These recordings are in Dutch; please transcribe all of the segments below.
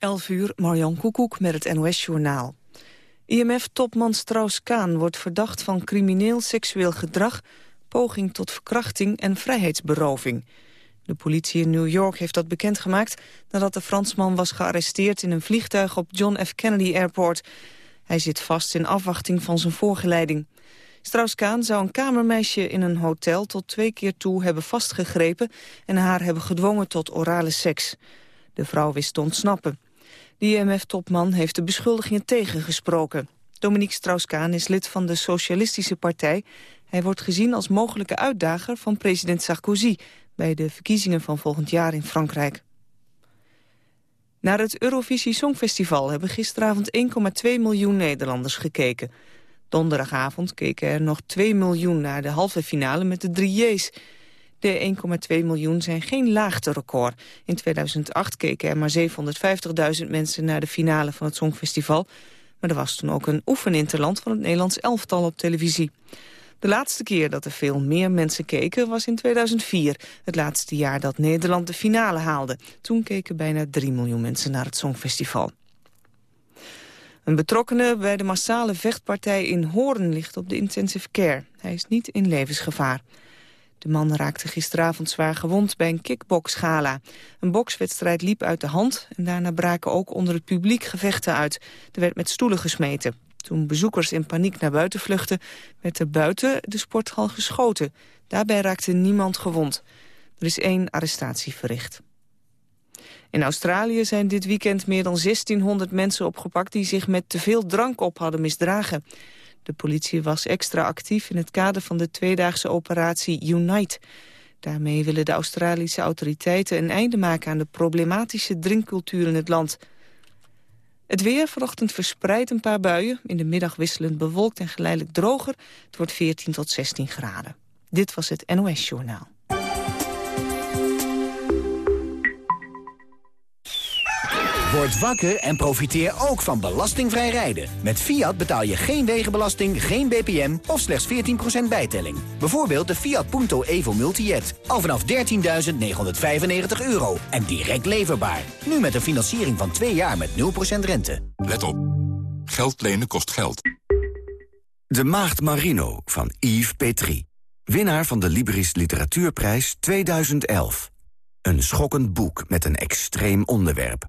11 uur, Marjan Koekoek met het NOS-journaal. IMF-topman Strauss-Kaan wordt verdacht van crimineel seksueel gedrag... poging tot verkrachting en vrijheidsberoving. De politie in New York heeft dat bekendgemaakt... nadat de Fransman was gearresteerd in een vliegtuig op John F. Kennedy Airport. Hij zit vast in afwachting van zijn voorgeleiding. Strauss-Kaan zou een kamermeisje in een hotel tot twee keer toe hebben vastgegrepen... en haar hebben gedwongen tot orale seks. De vrouw wist te ontsnappen. De IMF-topman heeft de beschuldigingen tegengesproken. Dominique Strauss-Kaan is lid van de Socialistische Partij. Hij wordt gezien als mogelijke uitdager van president Sarkozy... bij de verkiezingen van volgend jaar in Frankrijk. Naar het Eurovisie Songfestival hebben gisteravond 1,2 miljoen Nederlanders gekeken. Donderdagavond keken er nog 2 miljoen naar de halve finale met de drie J's. De 1,2 miljoen zijn geen laagterecord. In 2008 keken er maar 750.000 mensen naar de finale van het Songfestival. Maar er was toen ook een oefeninterland van het Nederlands elftal op televisie. De laatste keer dat er veel meer mensen keken was in 2004. Het laatste jaar dat Nederland de finale haalde. Toen keken bijna 3 miljoen mensen naar het Songfestival. Een betrokkene bij de massale vechtpartij in Hoorn ligt op de intensive care. Hij is niet in levensgevaar. De man raakte gisteravond zwaar gewond bij een kickboxgala. Een bokswedstrijd liep uit de hand en daarna braken ook onder het publiek gevechten uit. Er werd met stoelen gesmeten. Toen bezoekers in paniek naar buiten vluchtten, werd er buiten de sporthal geschoten. Daarbij raakte niemand gewond. Er is één arrestatie verricht. In Australië zijn dit weekend meer dan 1600 mensen opgepakt... die zich met te veel drank op hadden misdragen. De politie was extra actief in het kader van de tweedaagse operatie Unite. Daarmee willen de Australische autoriteiten een einde maken... aan de problematische drinkcultuur in het land. Het weer vanochtend verspreidt een paar buien. In de middag wisselend bewolkt en geleidelijk droger. Het wordt 14 tot 16 graden. Dit was het NOS Journaal. Word wakker en profiteer ook van belastingvrij rijden. Met Fiat betaal je geen wegenbelasting, geen BPM of slechts 14% bijtelling. Bijvoorbeeld de Fiat Punto Evo Multijet. Al vanaf 13.995 euro en direct leverbaar. Nu met een financiering van 2 jaar met 0% rente. Let op. Geld lenen kost geld. De Maagd Marino van Yves Petrie. Winnaar van de Libris Literatuurprijs 2011. Een schokkend boek met een extreem onderwerp.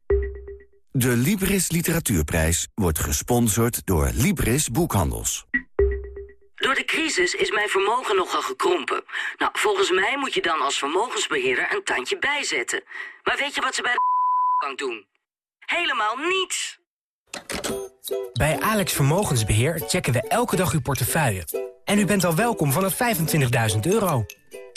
De Libris Literatuurprijs wordt gesponsord door Libris Boekhandels. Door de crisis is mijn vermogen nogal gekrompen. Nou, volgens mij moet je dan als vermogensbeheerder een tandje bijzetten. Maar weet je wat ze bij de bank doen? Helemaal niets! Bij Alex Vermogensbeheer checken we elke dag uw portefeuille. En u bent al welkom vanaf 25.000 euro.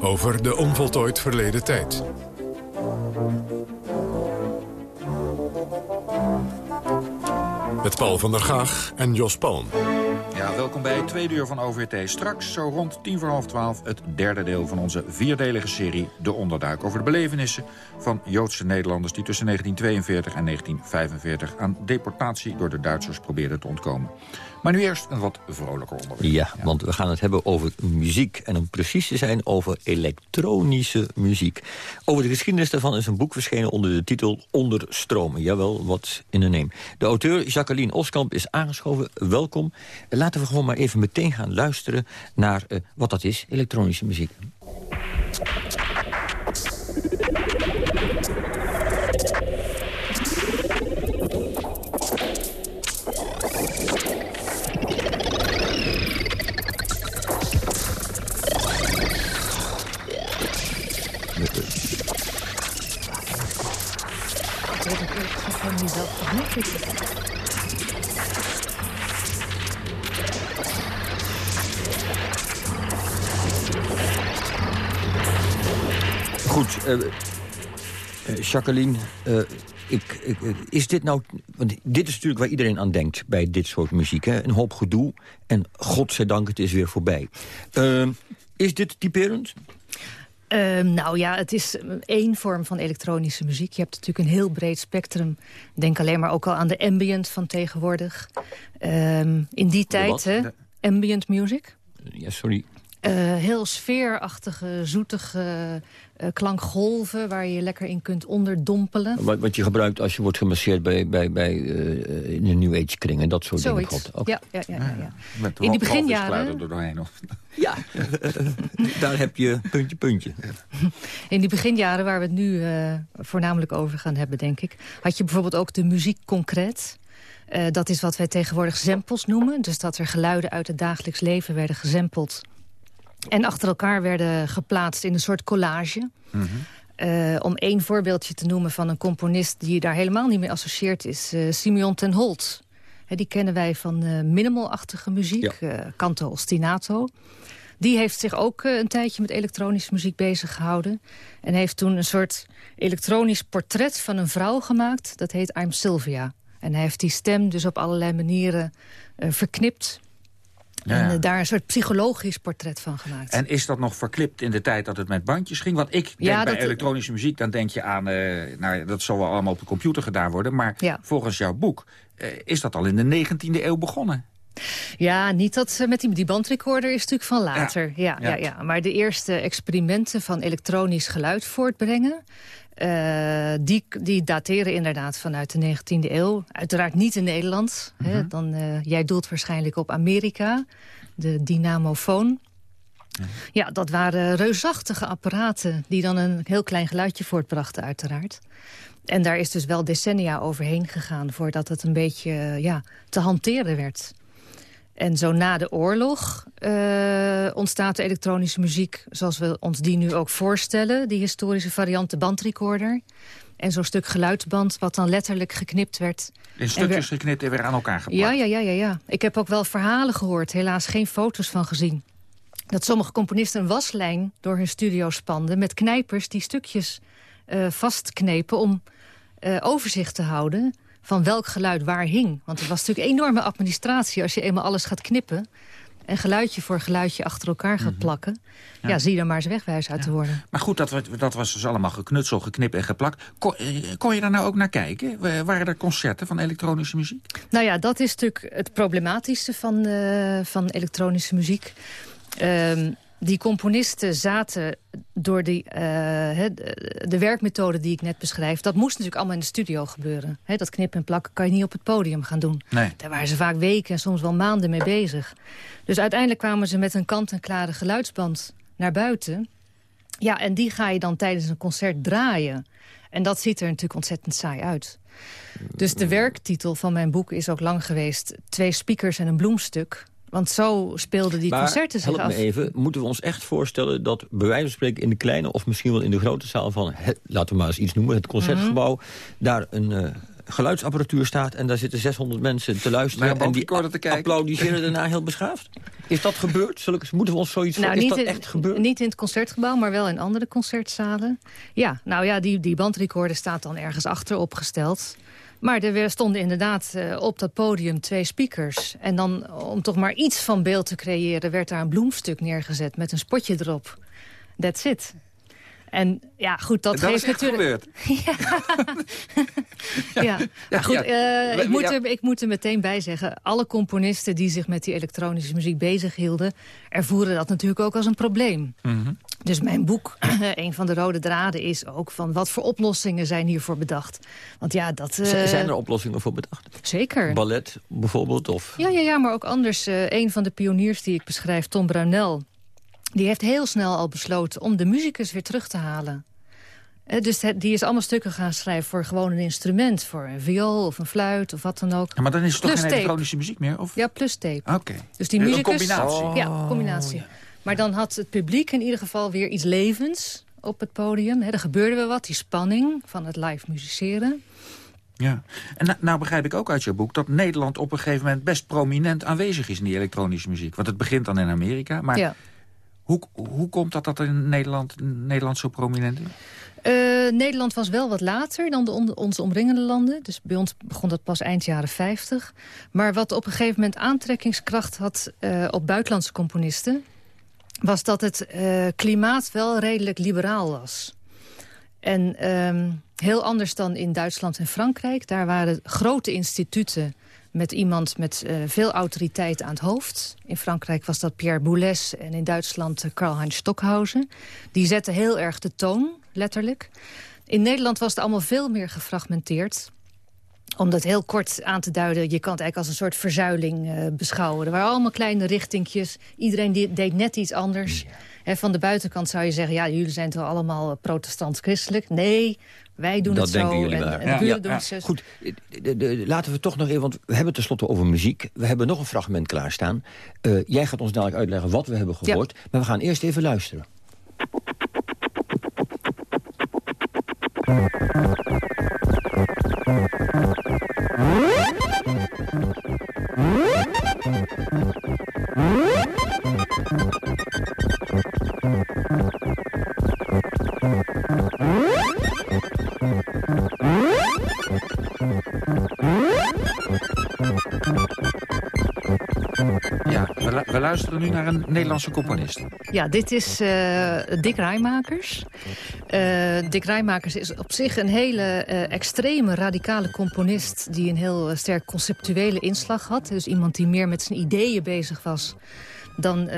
Over de onvoltooid verleden tijd. Met Paul van der Gaag en Jos Palm. Welkom bij tweede uur van OVT. Straks, zo rond tien voor half twaalf, het derde deel van onze vierdelige serie De Onderduik. Over de belevenissen van Joodse Nederlanders die tussen 1942 en 1945 aan deportatie door de Duitsers probeerden te ontkomen. Maar nu eerst een wat vrolijker onderwerp. Ja, want we gaan het hebben over muziek. En om precies te zijn over elektronische muziek. Over de geschiedenis daarvan is een boek verschenen onder de titel Onderstromen. Jawel, wat in de neem. De auteur Jacqueline Oskamp is aangeschoven. Welkom. Laten we gewoon maar even meteen gaan luisteren naar uh, wat dat is, elektronische muziek. Goed, uh, Jacqueline, uh, ik, ik, is dit nou... Want dit is natuurlijk waar iedereen aan denkt bij dit soort muziek. Hè? Een hoop gedoe en godzijdank, het is weer voorbij. Uh, is dit typerend? Uh, nou ja, het is één vorm van elektronische muziek. Je hebt natuurlijk een heel breed spectrum. Denk alleen maar ook al aan de ambient van tegenwoordig. Uh, in die tijd, hè, ambient music. Ja, sorry. Uh, heel sfeerachtige, zoetige uh, klankgolven... waar je je lekker in kunt onderdompelen. Wat, wat je gebruikt als je wordt gemasseerd bij, bij, bij, uh, in de New Age kringen. Dat soort Zoiets. dingen. Okay. Ja, ja, ja, ja, ja. in die beginjaren... Er doorheen, of? Ja, daar heb je puntje, puntje. In die beginjaren waar we het nu voornamelijk over gaan hebben, denk ik... had je bijvoorbeeld ook de muziek concreet... Uh, dat is wat wij tegenwoordig zempels noemen. Dus dat er geluiden uit het dagelijks leven werden gezempeld en achter elkaar werden geplaatst in een soort collage. Mm -hmm. uh, om één voorbeeldje te noemen van een componist... die daar helemaal niet mee associeert is uh, Simeon ten Holt. He, die kennen wij van uh, minimalachtige muziek, ja. canto ostinato. Die heeft zich ook een tijdje met elektronische muziek bezig gehouden. En heeft toen een soort elektronisch portret van een vrouw gemaakt. Dat heet I'm Sylvia. En hij heeft die stem dus op allerlei manieren verknipt... Ja. En daar een soort psychologisch portret van gemaakt. En is dat nog verklipt in de tijd dat het met bandjes ging? Want ik denk ja, bij elektronische muziek, dan denk je aan... Uh, nou, dat zal wel allemaal op de computer gedaan worden. Maar volgens jouw boek uh, is dat al in de 19e eeuw begonnen. Ja, niet dat met die, die bandrecorder is natuurlijk van later. Ja. Ja, ja. Maar de eerste experimenten van elektronisch geluid voortbrengen... Uh, die, die dateren inderdaad vanuit de 19e eeuw. Uiteraard niet in Nederland. Mm -hmm. hè? Dan, uh, jij doelt waarschijnlijk op Amerika, de dynamofoon. Ja. ja, dat waren reusachtige apparaten... die dan een heel klein geluidje voortbrachten uiteraard. En daar is dus wel decennia overheen gegaan... voordat het een beetje ja, te hanteren werd. En zo na de oorlog uh, ontstaat de elektronische muziek... zoals we ons die nu ook voorstellen. Die historische variant, de bandrecorder. En zo'n stuk geluidsband wat dan letterlijk geknipt werd. In stukjes weer... geknipt en weer aan elkaar geplakt. Ja, ja, ja, ja, ja. Ik heb ook wel verhalen gehoord, helaas geen foto's van gezien. Dat sommige componisten een waslijn door hun studio spanden... met knijpers die stukjes uh, vastknepen om uh, overzicht te houden van welk geluid waar hing. Want het was natuurlijk enorme administratie als je eenmaal alles gaat knippen... en geluidje voor geluidje achter elkaar gaat plakken. Ja, ja zie je er maar eens wegwijs uit ja. te worden. Maar goed, dat, dat was dus allemaal geknutsel, geknipt en geplakt. Kon, kon, je daar nou ook naar kijken? Waren er concerten van elektronische muziek? Nou ja, dat is natuurlijk het problematische van, uh, van elektronische muziek. Um, die componisten zaten door die, uh, de, de werkmethode die ik net beschrijf... dat moest natuurlijk allemaal in de studio gebeuren. He, dat knippen en plakken kan je niet op het podium gaan doen. Nee. Daar waren ze vaak weken en soms wel maanden mee bezig. Dus uiteindelijk kwamen ze met een kant-en-klare geluidsband naar buiten. Ja, en die ga je dan tijdens een concert draaien. En dat ziet er natuurlijk ontzettend saai uit. Dus de werktitel van mijn boek is ook lang geweest... Twee speakers en een bloemstuk... Want zo speelden die maar, concerten zich help af. me even, moeten we ons echt voorstellen dat bij wijze van spreken in de kleine... of misschien wel in de grote zaal van, het, laten we maar eens iets noemen... het concertgebouw, mm -hmm. daar een uh, geluidsapparatuur staat... en daar zitten 600 mensen te luisteren... en die te applaudisseren daarna heel beschaafd? Is dat gebeurd? Zulke, moeten we ons zoiets nou, voor, is dat in, echt gebeurd? Niet in het concertgebouw, maar wel in andere concertzalen. Ja, nou ja, die, die bandrecorder staat dan ergens achter opgesteld... Maar er stonden inderdaad uh, op dat podium twee speakers. En dan, om toch maar iets van beeld te creëren... werd daar een bloemstuk neergezet met een spotje erop. That's it. En ja, goed, dat, dat geeft natuurlijk... ja. ja. ja. goed, uh, ik, moet er, ik moet er meteen bij zeggen... alle componisten die zich met die elektronische muziek bezighielden... ervoeren dat natuurlijk ook als een probleem. Mm -hmm. Dus mijn boek, een van de rode draden, is ook van... wat voor oplossingen zijn hiervoor bedacht? Want ja, dat... Uh... Zijn er oplossingen voor bedacht? Zeker. Ballet bijvoorbeeld? Of... Ja, ja, ja, maar ook anders. Uh, een van de pioniers die ik beschrijf, Tom Brownell die heeft heel snel al besloten om de muzikus weer terug te halen. Uh, dus die is allemaal stukken gaan schrijven voor gewoon een instrument. Voor een viool of een fluit of wat dan ook. Ja, maar dan is het toch geen elektronische muziek meer? Of? Ja, plus tape. Oké. Dus die muzikus... Een combinatie? Oh, ja, combinatie. Ja. Maar dan had het publiek in ieder geval weer iets levens op het podium. He, er gebeurde wel wat, die spanning van het live musiceren. Ja, en nou, nou begrijp ik ook uit je boek... dat Nederland op een gegeven moment best prominent aanwezig is in die elektronische muziek. Want het begint dan in Amerika, maar... Ja. Hoe, hoe komt dat dat in Nederland, Nederland zo prominent is? Uh, Nederland was wel wat later dan de on, onze omringende landen. Dus bij ons begon dat pas eind jaren 50. Maar wat op een gegeven moment aantrekkingskracht had uh, op buitenlandse componisten... was dat het uh, klimaat wel redelijk liberaal was. En um, heel anders dan in Duitsland en Frankrijk. Daar waren grote instituten met iemand met uh, veel autoriteit aan het hoofd. In Frankrijk was dat Pierre Boulez en in Duitsland uh, Karl-Heinz Stockhausen. Die zetten heel erg de toon, letterlijk. In Nederland was het allemaal veel meer gefragmenteerd om dat heel kort aan te duiden, je kan het eigenlijk als een soort verzuiling uh, beschouwen. Er waren allemaal kleine richtingjes. Iedereen deed net iets anders. Ja. van de buitenkant zou je zeggen, ja, jullie zijn toch allemaal protestant-christelijk? Nee, wij doen dat het denken zo. Jullie en, en ja. doen het Goed, de, de, laten we toch nog even, want we hebben tenslotte over muziek. We hebben nog een fragment klaarstaan. Uh, jij gaat ons dadelijk uitleggen wat we hebben gehoord. Maar we gaan eerst even luisteren. We, nu naar een Nederlandse componist. Ja, dit is uh, Dick Rijmakers. Uh, Dick Rijmakers is op zich een hele uh, extreme, radicale componist... die een heel sterk conceptuele inslag had. Dus iemand die meer met zijn ideeën bezig was dan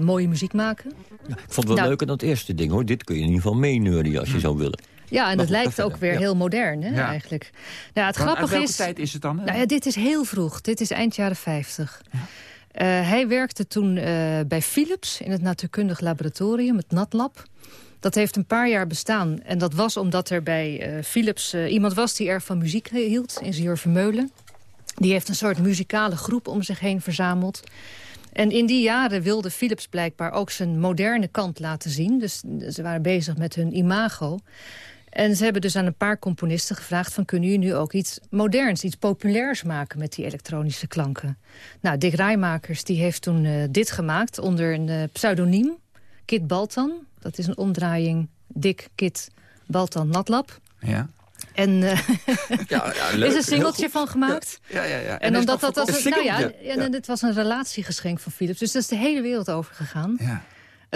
mooie muziek maken. Ja, ik vond het wel nou, leuker dan het eerste ding, hoor. Dit kun je in ieder geval meeneuren als je zou willen. Ja, en dat lijkt ook weer ja. heel modern, hè, ja. eigenlijk. Nou, het grappige welke is, tijd is het dan? Hè? Nou ja, dit is heel vroeg. Dit is eind jaren 50. Ja. Uh, hij werkte toen uh, bij Philips in het natuurkundig laboratorium, het NatLab. Dat heeft een paar jaar bestaan. En dat was omdat er bij uh, Philips iemand was die erg van muziek hield, ingenieur Vermeulen. Die heeft een soort muzikale groep om zich heen verzameld. En in die jaren wilde Philips blijkbaar ook zijn moderne kant laten zien. Dus ze waren bezig met hun imago. En ze hebben dus aan een paar componisten gevraagd... van kunnen jullie nu ook iets moderns, iets populairs maken... met die elektronische klanken? Nou, Dick Rijmakers die heeft toen uh, dit gemaakt onder een uh, pseudoniem. Kit Baltan, dat is een omdraaiing Dick, Kit, Baltan, Natlab. Ja. En uh, ja, ja, leuk, is een singeltje van gemaakt. Ja, ja, ja. En, en omdat dat was een, nou ja, ja, ja. dit was een relatiegeschenk van Philips. Dus dat is de hele wereld over gegaan. Ja.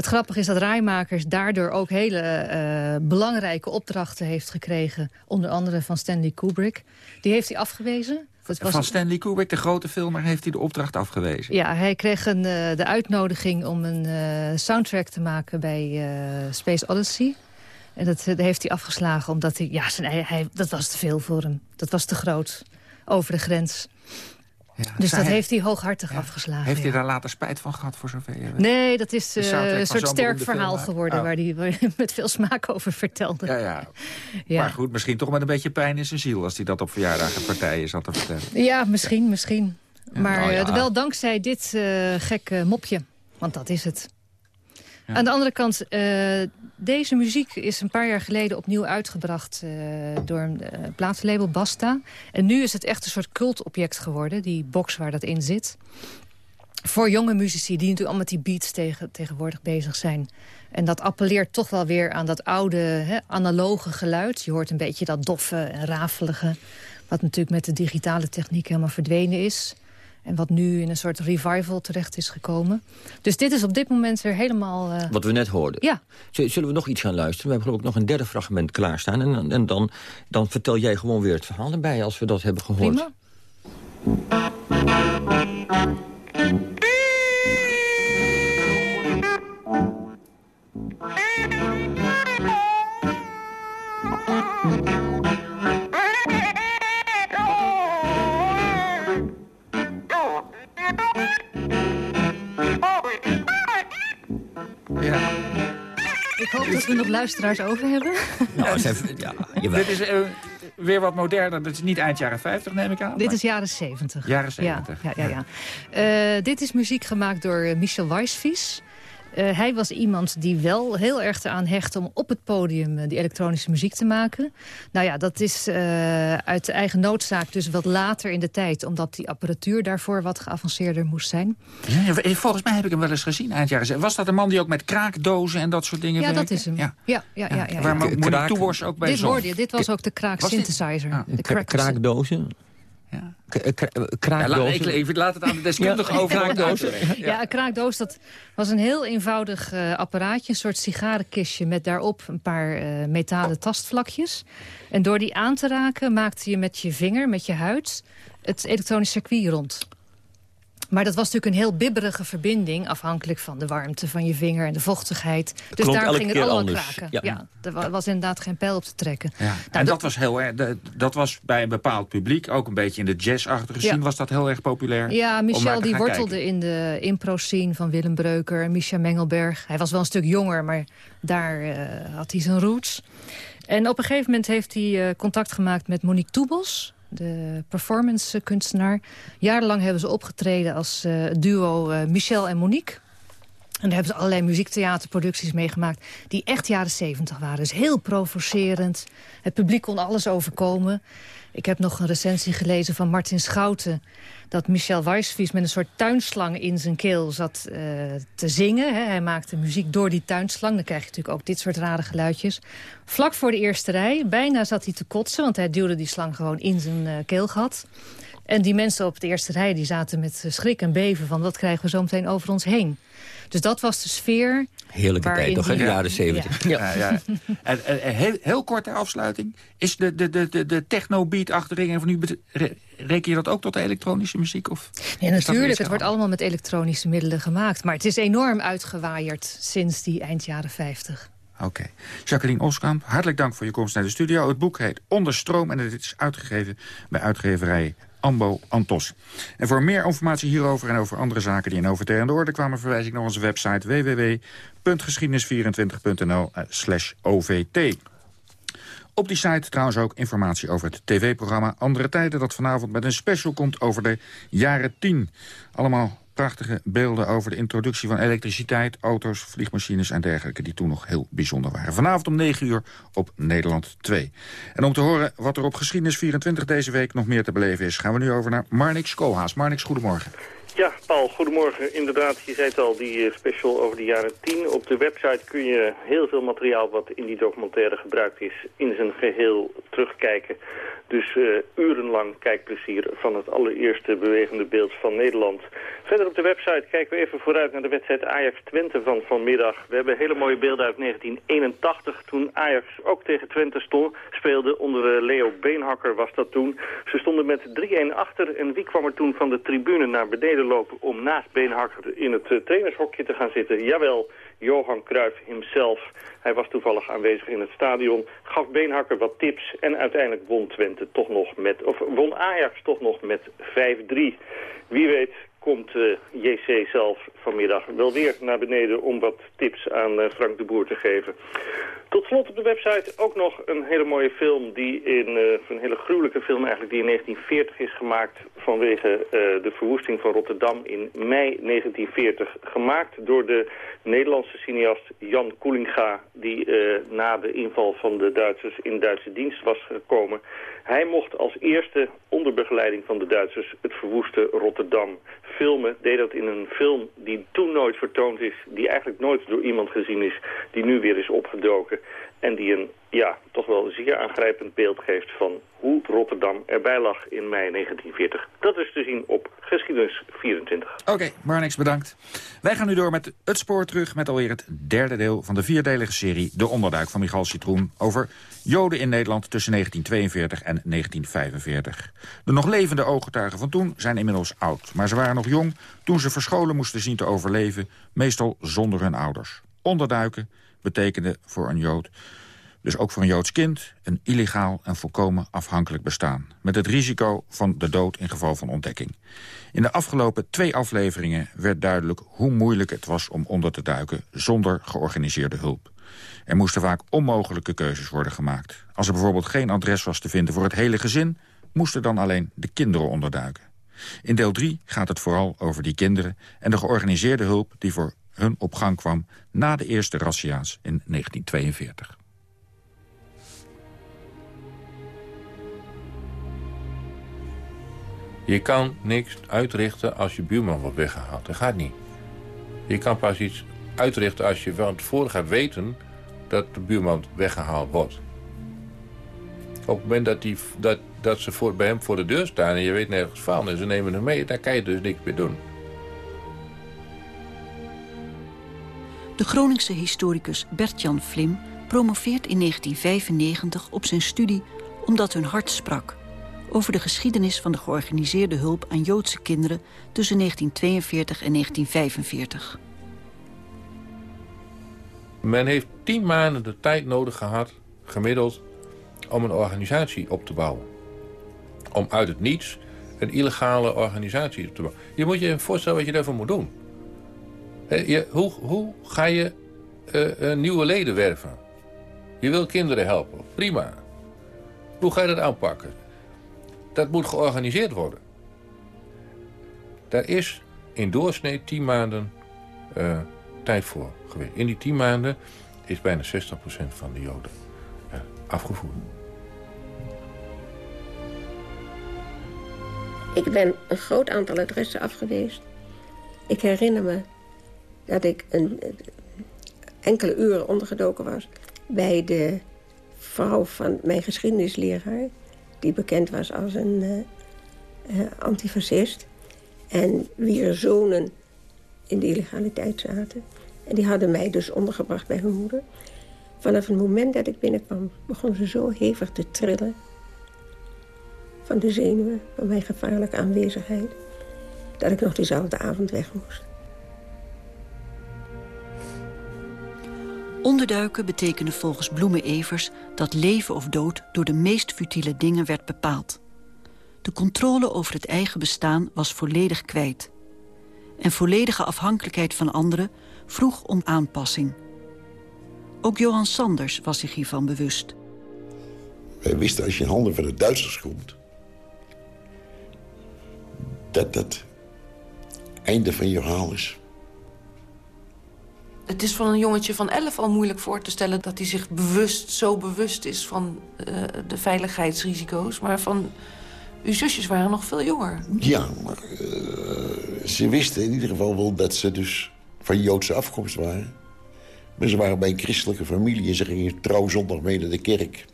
Het grappige is dat Rijmakers daardoor ook hele uh, belangrijke opdrachten heeft gekregen. Onder andere van Stanley Kubrick. Die heeft hij afgewezen. Was... Van Stanley Kubrick, de grote filmer, heeft hij de opdracht afgewezen? Ja, hij kreeg een, uh, de uitnodiging om een uh, soundtrack te maken bij Space Odyssey. En dat, dat, heeft hij afgeslagen omdat hij, ja, zijn, hij, hij, dat was te veel voor hem. Dat was te groot. Over de grens. Ja, dus dat hij, heeft hij hooghartig ja, afgeslagen. Heeft hij daar later spijt van gehad, voor zover je? Nee, dat is uh, een soort sterk verhaal geworden... Oh. Waar hij met veel smaak over vertelde. Ja, ja. Maar goed, misschien toch met een beetje pijn in zijn ziel... als hij dat op verjaardagen partijen zat te vertellen. Ja, misschien, misschien. Maar oh, wel dankzij dit uh, gekke mopje. Want dat is het. Aan de andere kant, uh, deze muziek is een paar jaar geleden opnieuw uitgebracht uh, door een uh, plaatslabel Basta. En nu is het echt een soort cultobject geworden, die box waar dat in zit. Voor jonge muzici die natuurlijk allemaal met die beats tegen, tegenwoordig bezig zijn. En dat appelleert toch wel weer aan dat oude, analoge geluid. Je hoort een beetje dat doffe en rafelige. Wat natuurlijk met de digitale techniek helemaal verdwenen is. En wat nu in een soort revival terecht is gekomen. Dus dit is op dit moment weer helemaal... Uh... Wat we net hoorden. Ja. Zullen we nog iets gaan luisteren? We hebben geloof ik nog een derde fragment klaarstaan. En, en dan, dan vertel jij gewoon weer het verhaal erbij als we dat hebben gehoord. Prima. We nog luisteraars over hebben. Nou, ja, Dit is uh, weer wat moderner. Dit is niet eind jaren 50, neem ik aan. Dit is jaren 70. Jaren 70. Ja, ja, ja, ja. Uh, dit is muziek gemaakt door Michel Weisvies. Uh, hij was iemand die wel heel erg eraan hecht om op het podium uh, die elektronische muziek te maken. Nou ja, dat is uh, uit eigen noodzaak dus wat later in de tijd. Omdat die apparatuur daarvoor wat geavanceerder moest zijn. Ja, volgens mij heb ik hem wel eens gezien eind jaren. Was dat een man die ook met kraakdozen en dat soort dingen Ja, dat is hem. Ja, ja, ja. ja, ja, Waar Monique Toewors ook bij Dit zong. hoorde je, dit was ook de kraak synthesizer. Ah, de kraak kraakdozen? Ja. kraakdoos. Ja, laat, ik, laat het aan de deskundige over. kraakdoos. Ja. een kraakdoos dat was een heel eenvoudig uh, apparaatje. Een soort sigarenkistje met daarop een paar uh, metalen tastvlakjes. En door die aan te raken maakte je met je vinger, met je huid... het elektronisch circuit rond. Maar dat was natuurlijk een heel bibberige verbinding... afhankelijk van de warmte van je vinger en de vochtigheid. Dus daarom ging het allemaal anders. kraken. Ja. ja. er was inderdaad geen pijl op te trekken. Ja. Nou, en dat, was heel erg. Dat was bij een bepaald publiek, ook een beetje in de jazzachtige scene... Ja. was dat heel erg populair. Ja, Michel die wortelde kijken. in de impro-scene van Willem Breuker en Micha Mengelberg. Hij was wel een stuk jonger, maar daar uh, had hij zijn roots. En op een gegeven moment heeft hij uh, contact gemaakt met Monique Toebos de performance kunstenaar. Jarenlang hebben ze opgetreden als uh, duo uh, Michel en Monique. En daar hebben ze allerlei muziektheaterproducties meegemaakt... die echt jaren zeventig waren. Dus heel provocerend. Het publiek kon alles overkomen. Ik heb nog een recensie gelezen van Martin Schouten... dat Michel Weisvies met een soort tuinslang in zijn keel zat uh, te zingen. Hè. Hij maakte muziek door die tuinslang. Dan krijg je natuurlijk ook dit soort rare geluidjes. Vlak voor de eerste rij, bijna zat hij te kotsen... want hij duwde die slang gewoon in zijn uh, keelgat. En die mensen op de eerste rij die zaten met schrik en beven... van wat krijgen we zo meteen over ons heen. Dus dat was de sfeer. Heerlijke tijd, toch? In de jaren zeventig. Ja. Ja, ja. en, en, heel, heel kort ter afsluiting. Is de, de, de, de, de techno-beat achter van u... Reken je dat ook tot de elektronische muziek? Of ja, natuurlijk. Het wordt allemaal met elektronische middelen gemaakt. Maar het is enorm uitgewaaierd sinds die eind jaren 50. Oké. Okay. Jacqueline Oskamp, hartelijk dank voor je komst naar de studio. Het boek heet Onderstroom en het is uitgegeven bij uitgeverij Ambo Antos. En voor meer informatie hierover en over andere zaken die in OVT aan de orde kwamen... verwijs ik naar onze website www.geschiedenis24.nl slash OVT. Op die site trouwens ook informatie over het tv-programma Andere Tijden... dat vanavond met een special komt over de jaren 10. Allemaal prachtige beelden over de introductie van elektriciteit... auto's, vliegmachines en dergelijke die toen nog heel bijzonder waren. Vanavond om 9 uur op Nederland 2. En om te horen wat er op Geschiedenis 24 deze week nog meer te beleven is... gaan we nu over naar Marnix Koolhaas. Marnix, goedemorgen. Ja, Paul, goedemorgen. Inderdaad, je zei het al, die special over de jaren 10. Op de website kun je heel veel materiaal wat in die documentaire gebruikt is... in zijn geheel terugkijken. Dus uh, urenlang kijkplezier van het allereerste bewegende beeld van Nederland. Verder op de website kijken we even vooruit naar de wedstrijd Ajax-Twente van vanmiddag. We hebben hele mooie beelden uit 1981, toen Ajax ook tegen Twente stond, speelde. Onder uh, Leo Beenhakker was dat toen. Ze stonden met 3-1 achter en wie kwam er toen van de tribune naar beneden lopen... om naast Beenhakker in het uh, trainershokje te gaan zitten? Jawel, Johan Cruijff himself. Hij was toevallig aanwezig in het stadion, gaf Beenhakker wat tips... en uiteindelijk won Twente toch nog met, of won Ajax toch nog met 5-3. Wie weet komt uh, JC zelf vanmiddag wel weer naar beneden om wat tips aan uh, Frank de Boer te geven. Tot slot op de website ook nog een hele mooie film, die in, uh, een hele gruwelijke film eigenlijk, die in 1940 is gemaakt vanwege de verwoesting van Rotterdam in mei 1940. Gemaakt door de Nederlandse cineast Jan Koelinga, die na de inval van de Duitsers in Duitse dienst was gekomen. Hij mocht als eerste onder begeleiding van de Duitsers het verwoeste Rotterdam filmen. Deed dat in een film die toen nooit vertoond is, die eigenlijk nooit door iemand gezien is, die nu weer is opgedoken. En die een ja, toch wel zeer aangrijpend beeld geeft van hoe Rotterdam erbij lag in mei 1940. Dat is te zien op Geschiedenis 24. Oké, okay, bedankt. Wij gaan nu door met het spoor terug met alweer het derde deel van de vierdelige serie De Onderduik van Michal Citroen over Joden in Nederland tussen 1942 en 1945. De nog levende ooggetuigen van toen zijn inmiddels oud, maar ze waren nog jong toen ze verscholen moesten zien te overleven, meestal zonder hun ouders. Onderduiken betekende voor een Jood dus ook voor een Joods kind, een illegaal en volkomen afhankelijk bestaan. Met het risico van de dood in geval van ontdekking. In de afgelopen twee afleveringen werd duidelijk hoe moeilijk het was om onder te duiken zonder georganiseerde hulp. Er moesten vaak onmogelijke keuzes worden gemaakt. Als er bijvoorbeeld geen adres was te vinden voor het hele gezin, moesten dan alleen de kinderen onderduiken. In deel 3 gaat het vooral over die kinderen en de georganiseerde hulp die voor hun op gang kwam na de eerste razzia's in 1942. Je kan niks uitrichten als je buurman wordt weggehaald. Dat gaat niet. Je kan pas iets uitrichten als je van tevoren gaat weten dat de buurman weggehaald wordt. Op het moment dat, die, dat, dat ze voor, bij hem voor de deur staan en je weet nergens van... en ze nemen hem mee, dan kan je dus niks meer doen. De Groningse historicus Bert-Jan Vlim promoveert in 1995 op zijn studie Omdat hun hart sprak over de geschiedenis van de georganiseerde hulp aan Joodse kinderen tussen 1942 en 1945. Men heeft tien maanden de tijd nodig gehad, gemiddeld, om een organisatie op te bouwen. Om uit het niets een illegale organisatie op te bouwen. Je moet je voorstellen wat je daarvoor moet doen. Je, hoe, hoe ga je uh, nieuwe leden werven? Je wil kinderen helpen, prima. Hoe ga je dat aanpakken? Dat moet georganiseerd worden. Daar is in doorsnee 10 maanden tijd voor geweest. In die 10 maanden is bijna 60% van de Joden afgevoerd. Ik ben een groot aantal adressen afgeweest. Ik herinner me dat ik een, enkele uren ondergedoken was... bij de vrouw van mijn geschiedenisleraar die bekend was als een uh, antifascist. En wier zonen in de illegaliteit zaten. En die hadden mij dus ondergebracht bij hun moeder. Vanaf het moment dat ik binnenkwam begon ze zo hevig te trillen. Van de zenuwen, van mijn gevaarlijke aanwezigheid. Dat ik nog diezelfde avond weg moest. Onderduiken betekende volgens Bloemen Evers dat leven of dood door de meest futiele dingen werd bepaald. De controle over het eigen bestaan was volledig kwijt. En volledige afhankelijkheid van anderen vroeg om aanpassing. Ook Johan Sanders was zich hiervan bewust. Wij wisten als je in handen van de Duitsers komt... dat dat einde van je verhaal is. Het is voor een jongetje van 11 al moeilijk voor te stellen... dat hij zich bewust, zo bewust is van uh, de veiligheidsrisico's. Maar van uw zusjes waren nog veel jonger. Ja, maar uh, ze wisten in ieder geval wel dat ze dus van Joodse afkomst waren. Maar ze waren bij een christelijke familie en ze gingen trouw zondag mee naar de kerk.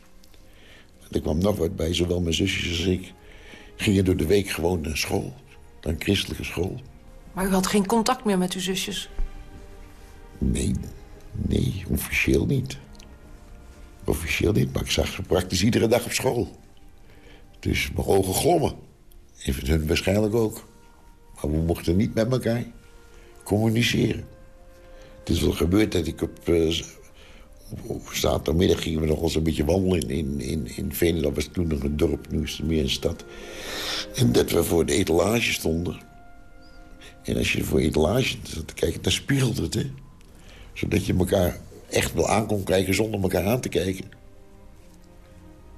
er kwam nog wat bij, zowel mijn zusjes als ik... gingen door de week gewoon naar school, naar een christelijke school. Maar u had geen contact meer met uw zusjes? Nee, nee, officieel niet. Officieel niet, maar ik zag ze praktisch iedere dag op school. Dus mijn ogen glommen. En hun waarschijnlijk ook. Maar we mochten niet met elkaar communiceren. Het is wel gebeurd dat ik op, op zaterdagmiddag gingen we nog eens een beetje wandelen in, in, in Venen. Dat was toen nog een dorp, nu is het meer een stad. En dat we voor de etalage stonden. En als je voor de etalage zat te kijken, dan spiegelde het, hè zodat je elkaar echt wel aan kon kijken zonder elkaar aan te kijken.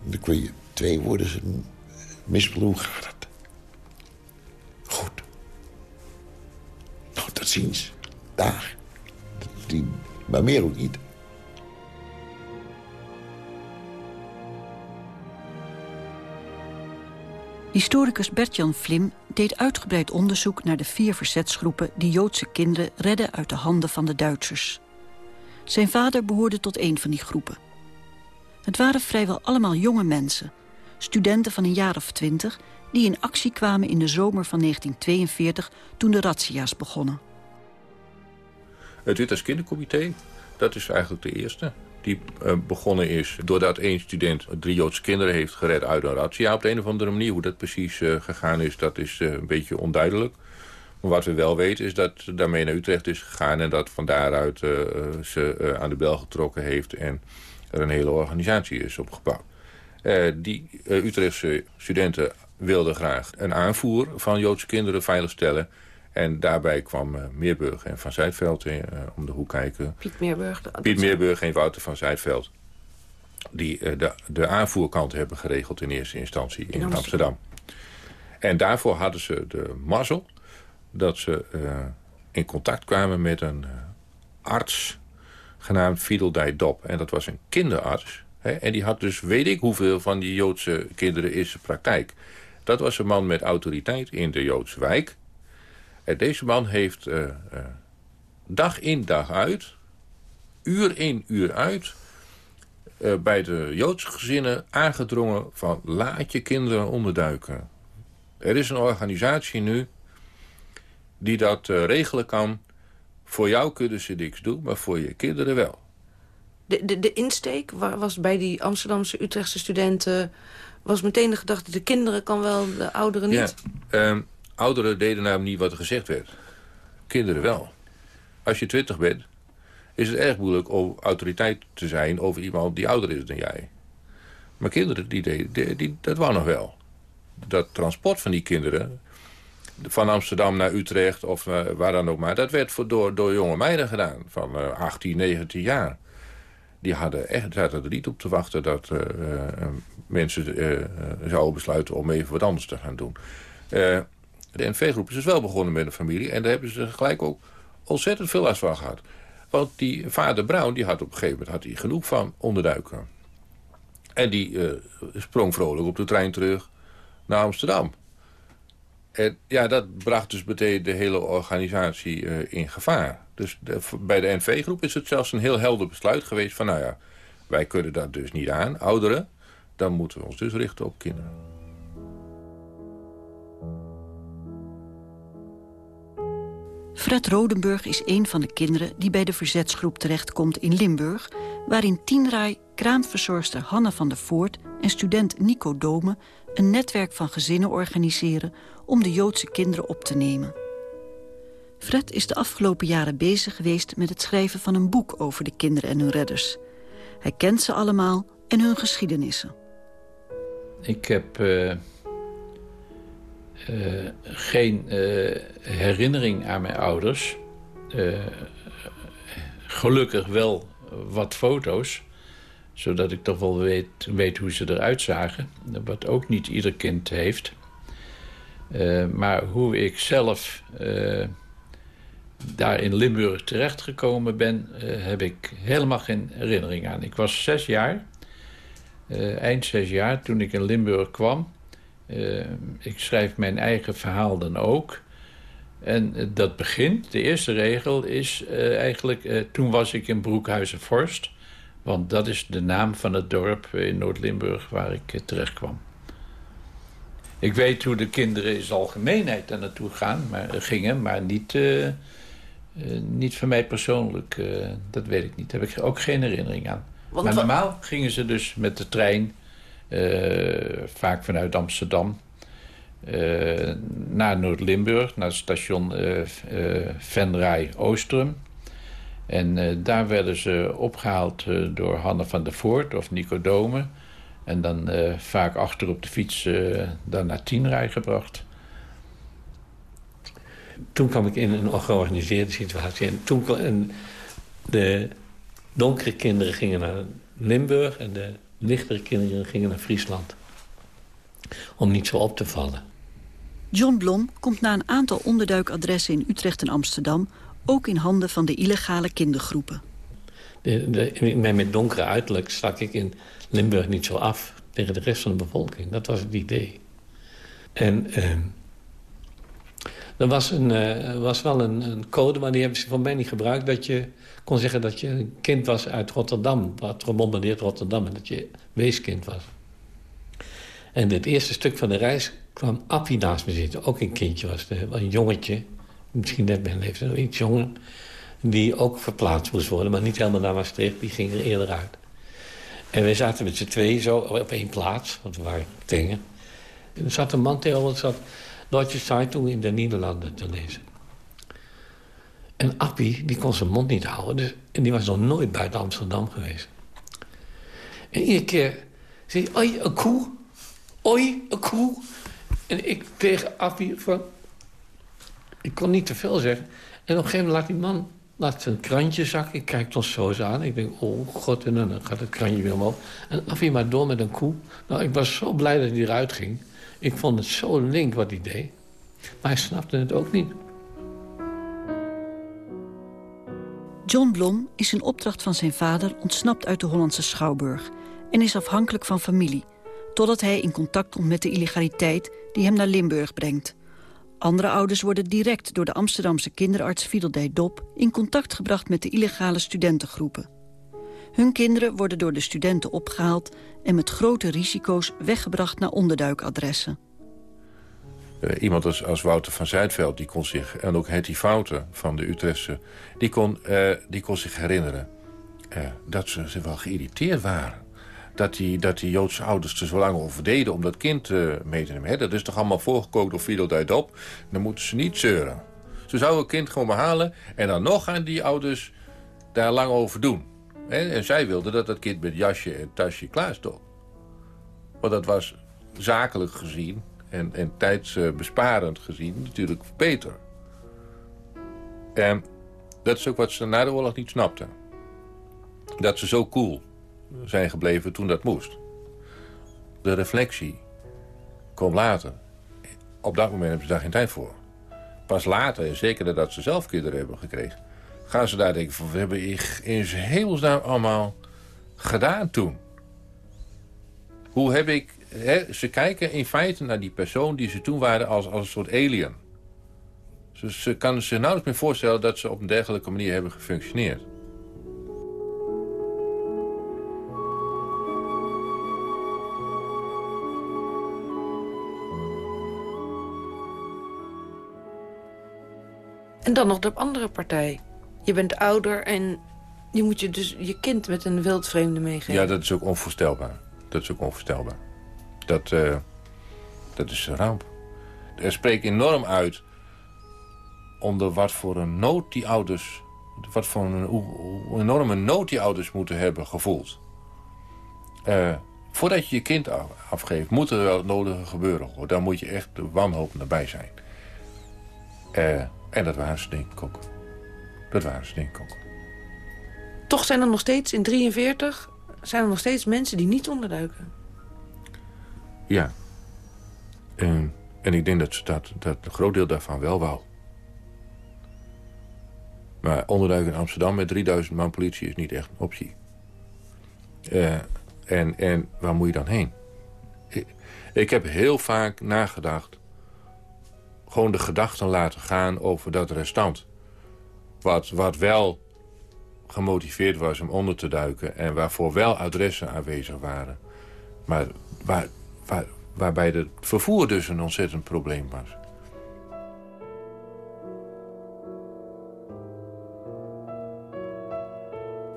En dan kun je twee woorden... Mispel, hoe gaat het? Goed. Nou, tot ziens. Daar. Die, maar meer ook niet. Historicus Bert-Jan Vlim deed uitgebreid onderzoek naar de vier verzetsgroepen... die Joodse kinderen redden uit de handen van de Duitsers. Zijn vader behoorde tot een van die groepen. Het waren vrijwel allemaal jonge mensen, studenten van een jaar of twintig... die in actie kwamen in de zomer van 1942 toen de razzia's begonnen. Het Utrechts Kindercomité, dat is eigenlijk de eerste die uh, begonnen is doordat één student drie Joodse kinderen heeft gered uit een razzia. Op de een of andere manier, hoe dat precies uh, gegaan is, dat is uh, een beetje onduidelijk. Wat we wel weten is dat ze daarmee naar Utrecht is gegaan... en dat van daaruit ze aan de bel getrokken heeft en er een hele organisatie is opgebouwd. die Utrechtse studenten wilden graag een aanvoer van Joodse kinderen veiligstellen... En daarbij kwam Meerburg en Van Zijtveld om de hoek kijken. Piet Meerburg. Piet Meerburg en Wouter van Zijtveld. Die de, de aanvoerkant hebben geregeld in eerste instantie in, in Amsterdam. Amsterdam. En daarvoor hadden ze de mazzel dat ze in contact kwamen met een arts genaamd Fidel Dop. En dat was een kinderarts. Hè, en die had dus weet ik hoeveel van die Joodse kinderen in zijn praktijk. Dat was een man met autoriteit in de Joodse wijk deze man heeft uh, dag in dag uit, uur in uur uit... Bij de Joodse gezinnen aangedrongen van laat je kinderen onderduiken. Er is een organisatie nu die dat regelen kan. Voor jou kunnen ze niks doen, maar voor je kinderen wel. De, de, de insteek was bij die Amsterdamse Utrechtse studenten... was meteen de gedachte, de kinderen kan wel, de ouderen niet? Ja, um, Ouderen deden namelijk niet wat er gezegd werd. Kinderen wel. Als je twintig bent, is het erg moeilijk om autoriteit te zijn over iemand die ouder is dan jij. Maar kinderen, die deden, die, die, dat wou nog wel. Dat transport van die kinderen, van Amsterdam naar Utrecht of uh, waar dan ook maar... dat werd voor, door, door jonge meiden gedaan, van uh, 18, 19 jaar. Die hadden echt, zaten er niet op te wachten dat uh, mensen zouden besluiten om even wat anders te gaan doen. De NV-groep is dus wel begonnen met een familie. En daar hebben ze gelijk ook ontzettend veel last van gehad. Want die vader Brown die had op een gegeven moment had hij genoeg van onderduiken. En die sprong vrolijk op de trein terug naar Amsterdam. En ja, dat bracht dus meteen de hele organisatie uh, in gevaar. Dus de, bij de NV-groep is het zelfs een heel helder besluit geweest van... nou ja, wij kunnen dat dus niet aan, ouderen. Dan moeten we ons dus richten op kinderen. Fred Rodenburg is een van de kinderen die bij de verzetsgroep terechtkomt in Limburg... waarin tienraai, kraamverzorgster Hanna van der Voort en student Nico Dome... een netwerk van gezinnen organiseren om de Joodse kinderen op te nemen. Fred is de afgelopen jaren bezig geweest met het schrijven van een boek over de kinderen en hun redders. Hij kent ze allemaal en hun geschiedenissen. Ik heb... Uh uh, geen uh, herinnering aan mijn ouders. Gelukkig wel wat foto's. Zodat ik toch wel weet, weet hoe ze eruit zagen. Wat ook niet ieder kind heeft. Maar hoe ik zelf daar in Limburg terechtgekomen ben... heb ik helemaal geen herinnering aan. Ik was zes jaar, eind zes jaar, toen ik in Limburg kwam... Ik schrijf mijn eigen verhaal dan ook. En dat begint, de eerste regel is eigenlijk... toen was ik in Broekhuizen-Vorst. Want dat is de naam van het dorp in Noord-Limburg waar ik terecht kwam. Ik weet hoe de kinderen in zijn algemeenheid daar naartoe gaan, maar, gingen, maar niet, niet van mij persoonlijk. dat weet ik niet. Daar heb ik ook geen herinnering aan. Want maar normaal gingen ze dus met de trein uh, vaak vanuit Amsterdam. Uh, naar Noord-Limburg, naar het station uh, Venray Oostrum. En daar werden ze opgehaald door Hanne van der Voort of Nico Dome. En dan vaak achter op de fiets dan naar Tienrij gebracht. Toen kwam ik in een georganiseerde situatie. En toen en de donkere kinderen gingen naar Limburg en de lichtere kinderen gingen naar Friesland. Om niet zo op te vallen. John Blom komt na een aantal onderduikadressen in Utrecht en Amsterdam... ook in handen van de illegale kindergroepen. De, met donkere uiterlijk stak ik in Limburg niet zo af tegen de rest van de bevolking. Dat was het idee. En eh, Er was, een, uh, was wel een, een, code, maar die hebben ze van mij niet gebruikt... dat je kon zeggen dat je een kind was uit Rotterdam. Wat gebombardeerd Rotterdam en dat je weeskind was. En het eerste stuk van de reis kwam Appie naast me zitten. Ook een kindje was, een jongetje. Misschien net mijn leeftijd, iets jonger. Die ook verplaatst moest worden, maar niet helemaal naar Maastricht. Die ging er eerder uit. En we zaten met z'n tweeën zo op één plaats, want we waren dingen. En er zat een man tegenover, zat Deutsche Zeitung in de Nederlanden te lezen. En Appie, die kon zijn mond niet houden. Dus, en die was nog nooit buiten Amsterdam geweest. En iedere keer zei hij, oi, een koe. Oi, een koe. En ik tegen Appie van... Ik kon niet te veel zeggen. En op een gegeven moment laat die man laat zijn krantje zakken. Ik kijk ons zo eens aan. Ik denk, oh god, en dan gaat het krantje weer omhoog. En Affie maar door met een koe. Nou, ik was zo blij dat hij eruit ging. Ik vond het zo link wat hij deed. Maar hij snapte het ook niet. John Blom is in opdracht van zijn vader ontsnapt uit de Hollandse Schouwburg... en is afhankelijk van familie, totdat hij in contact komt met de illegaliteit... die hem naar Limburg brengt. Andere ouders worden direct door de Amsterdamse kinderarts Fiedeldij Dop... in contact gebracht met de illegale studentengroepen. Hun kinderen worden door de studenten opgehaald... en met grote risico's weggebracht naar onderduikadressen. Uh, iemand als, Wouter van Zuidveld, die kon zich, en ook Hetty Fouten van de Utrechtse... die kon, uh, die kon zich herinneren uh, dat ze, ze wel geïrriteerd waren dat die, dat die Joodse ouders er zo lang over deden om dat kind uh, mee te nemen. dat is toch allemaal voorgekookt door Fidel op. Dan moeten ze niet zeuren. Ze zouden het kind gewoon behalen en dan nog gaan die ouders daar lang over doen. En zij wilden dat dat kind met jasje en tasje klaar stond. Want dat was zakelijk gezien en, en tijdsbesparend gezien natuurlijk beter. En dat is ook wat ze na de oorlog niet snapten. Dat ze zo cool zijn gebleven toen dat moest. De reflectie kwam later. Op dat moment hebben ze daar geen tijd voor. Pas later, zeker nadat ze zelf kinderen hebben gekregen... gaan ze daar denken van, we hebben in hemelsnaam allemaal gedaan toen. Hoe heb ik... ze kijken in feite naar die persoon die ze toen waren als, als een soort alien. Ze, ze kan zich nauwelijks meer voorstellen dat ze op een dergelijke manier hebben gefunctioneerd. En dan nog de andere partij. Je bent ouder en je moet je dus je kind met een wildvreemde meegeven. Ja, dat is ook onvoorstelbaar. Dat is ook onvoorstelbaar. Dat, uh, dat is een ramp. Er spreekt enorm uit onder wat voor een nood die ouders... wat voor een enorme nood die ouders moeten hebben gevoeld. Uh, voordat je je kind afgeeft, moet er wel het nodige gebeuren. Daar moet je echt de wanhoop nabij zijn. Uh, en dat waren ze denk ik ook. Dat waren ze denk ik ook. Toch zijn er nog steeds, in 43, zijn er nog steeds mensen die niet onderduiken. Ja. En, en ik denk dat, dat, dat een groot deel daarvan wel wou. Maar onderduiken in Amsterdam met 3000 man politie is niet echt een optie. Uh, en, en waar moet je dan heen? Ik, ik heb heel vaak nagedacht gewoon de gedachten laten gaan over dat restant. Wat, wat wel gemotiveerd was om onder te duiken... en waarvoor wel adressen aanwezig waren. Maar waar, waar, waarbij het vervoer dus een ontzettend probleem was.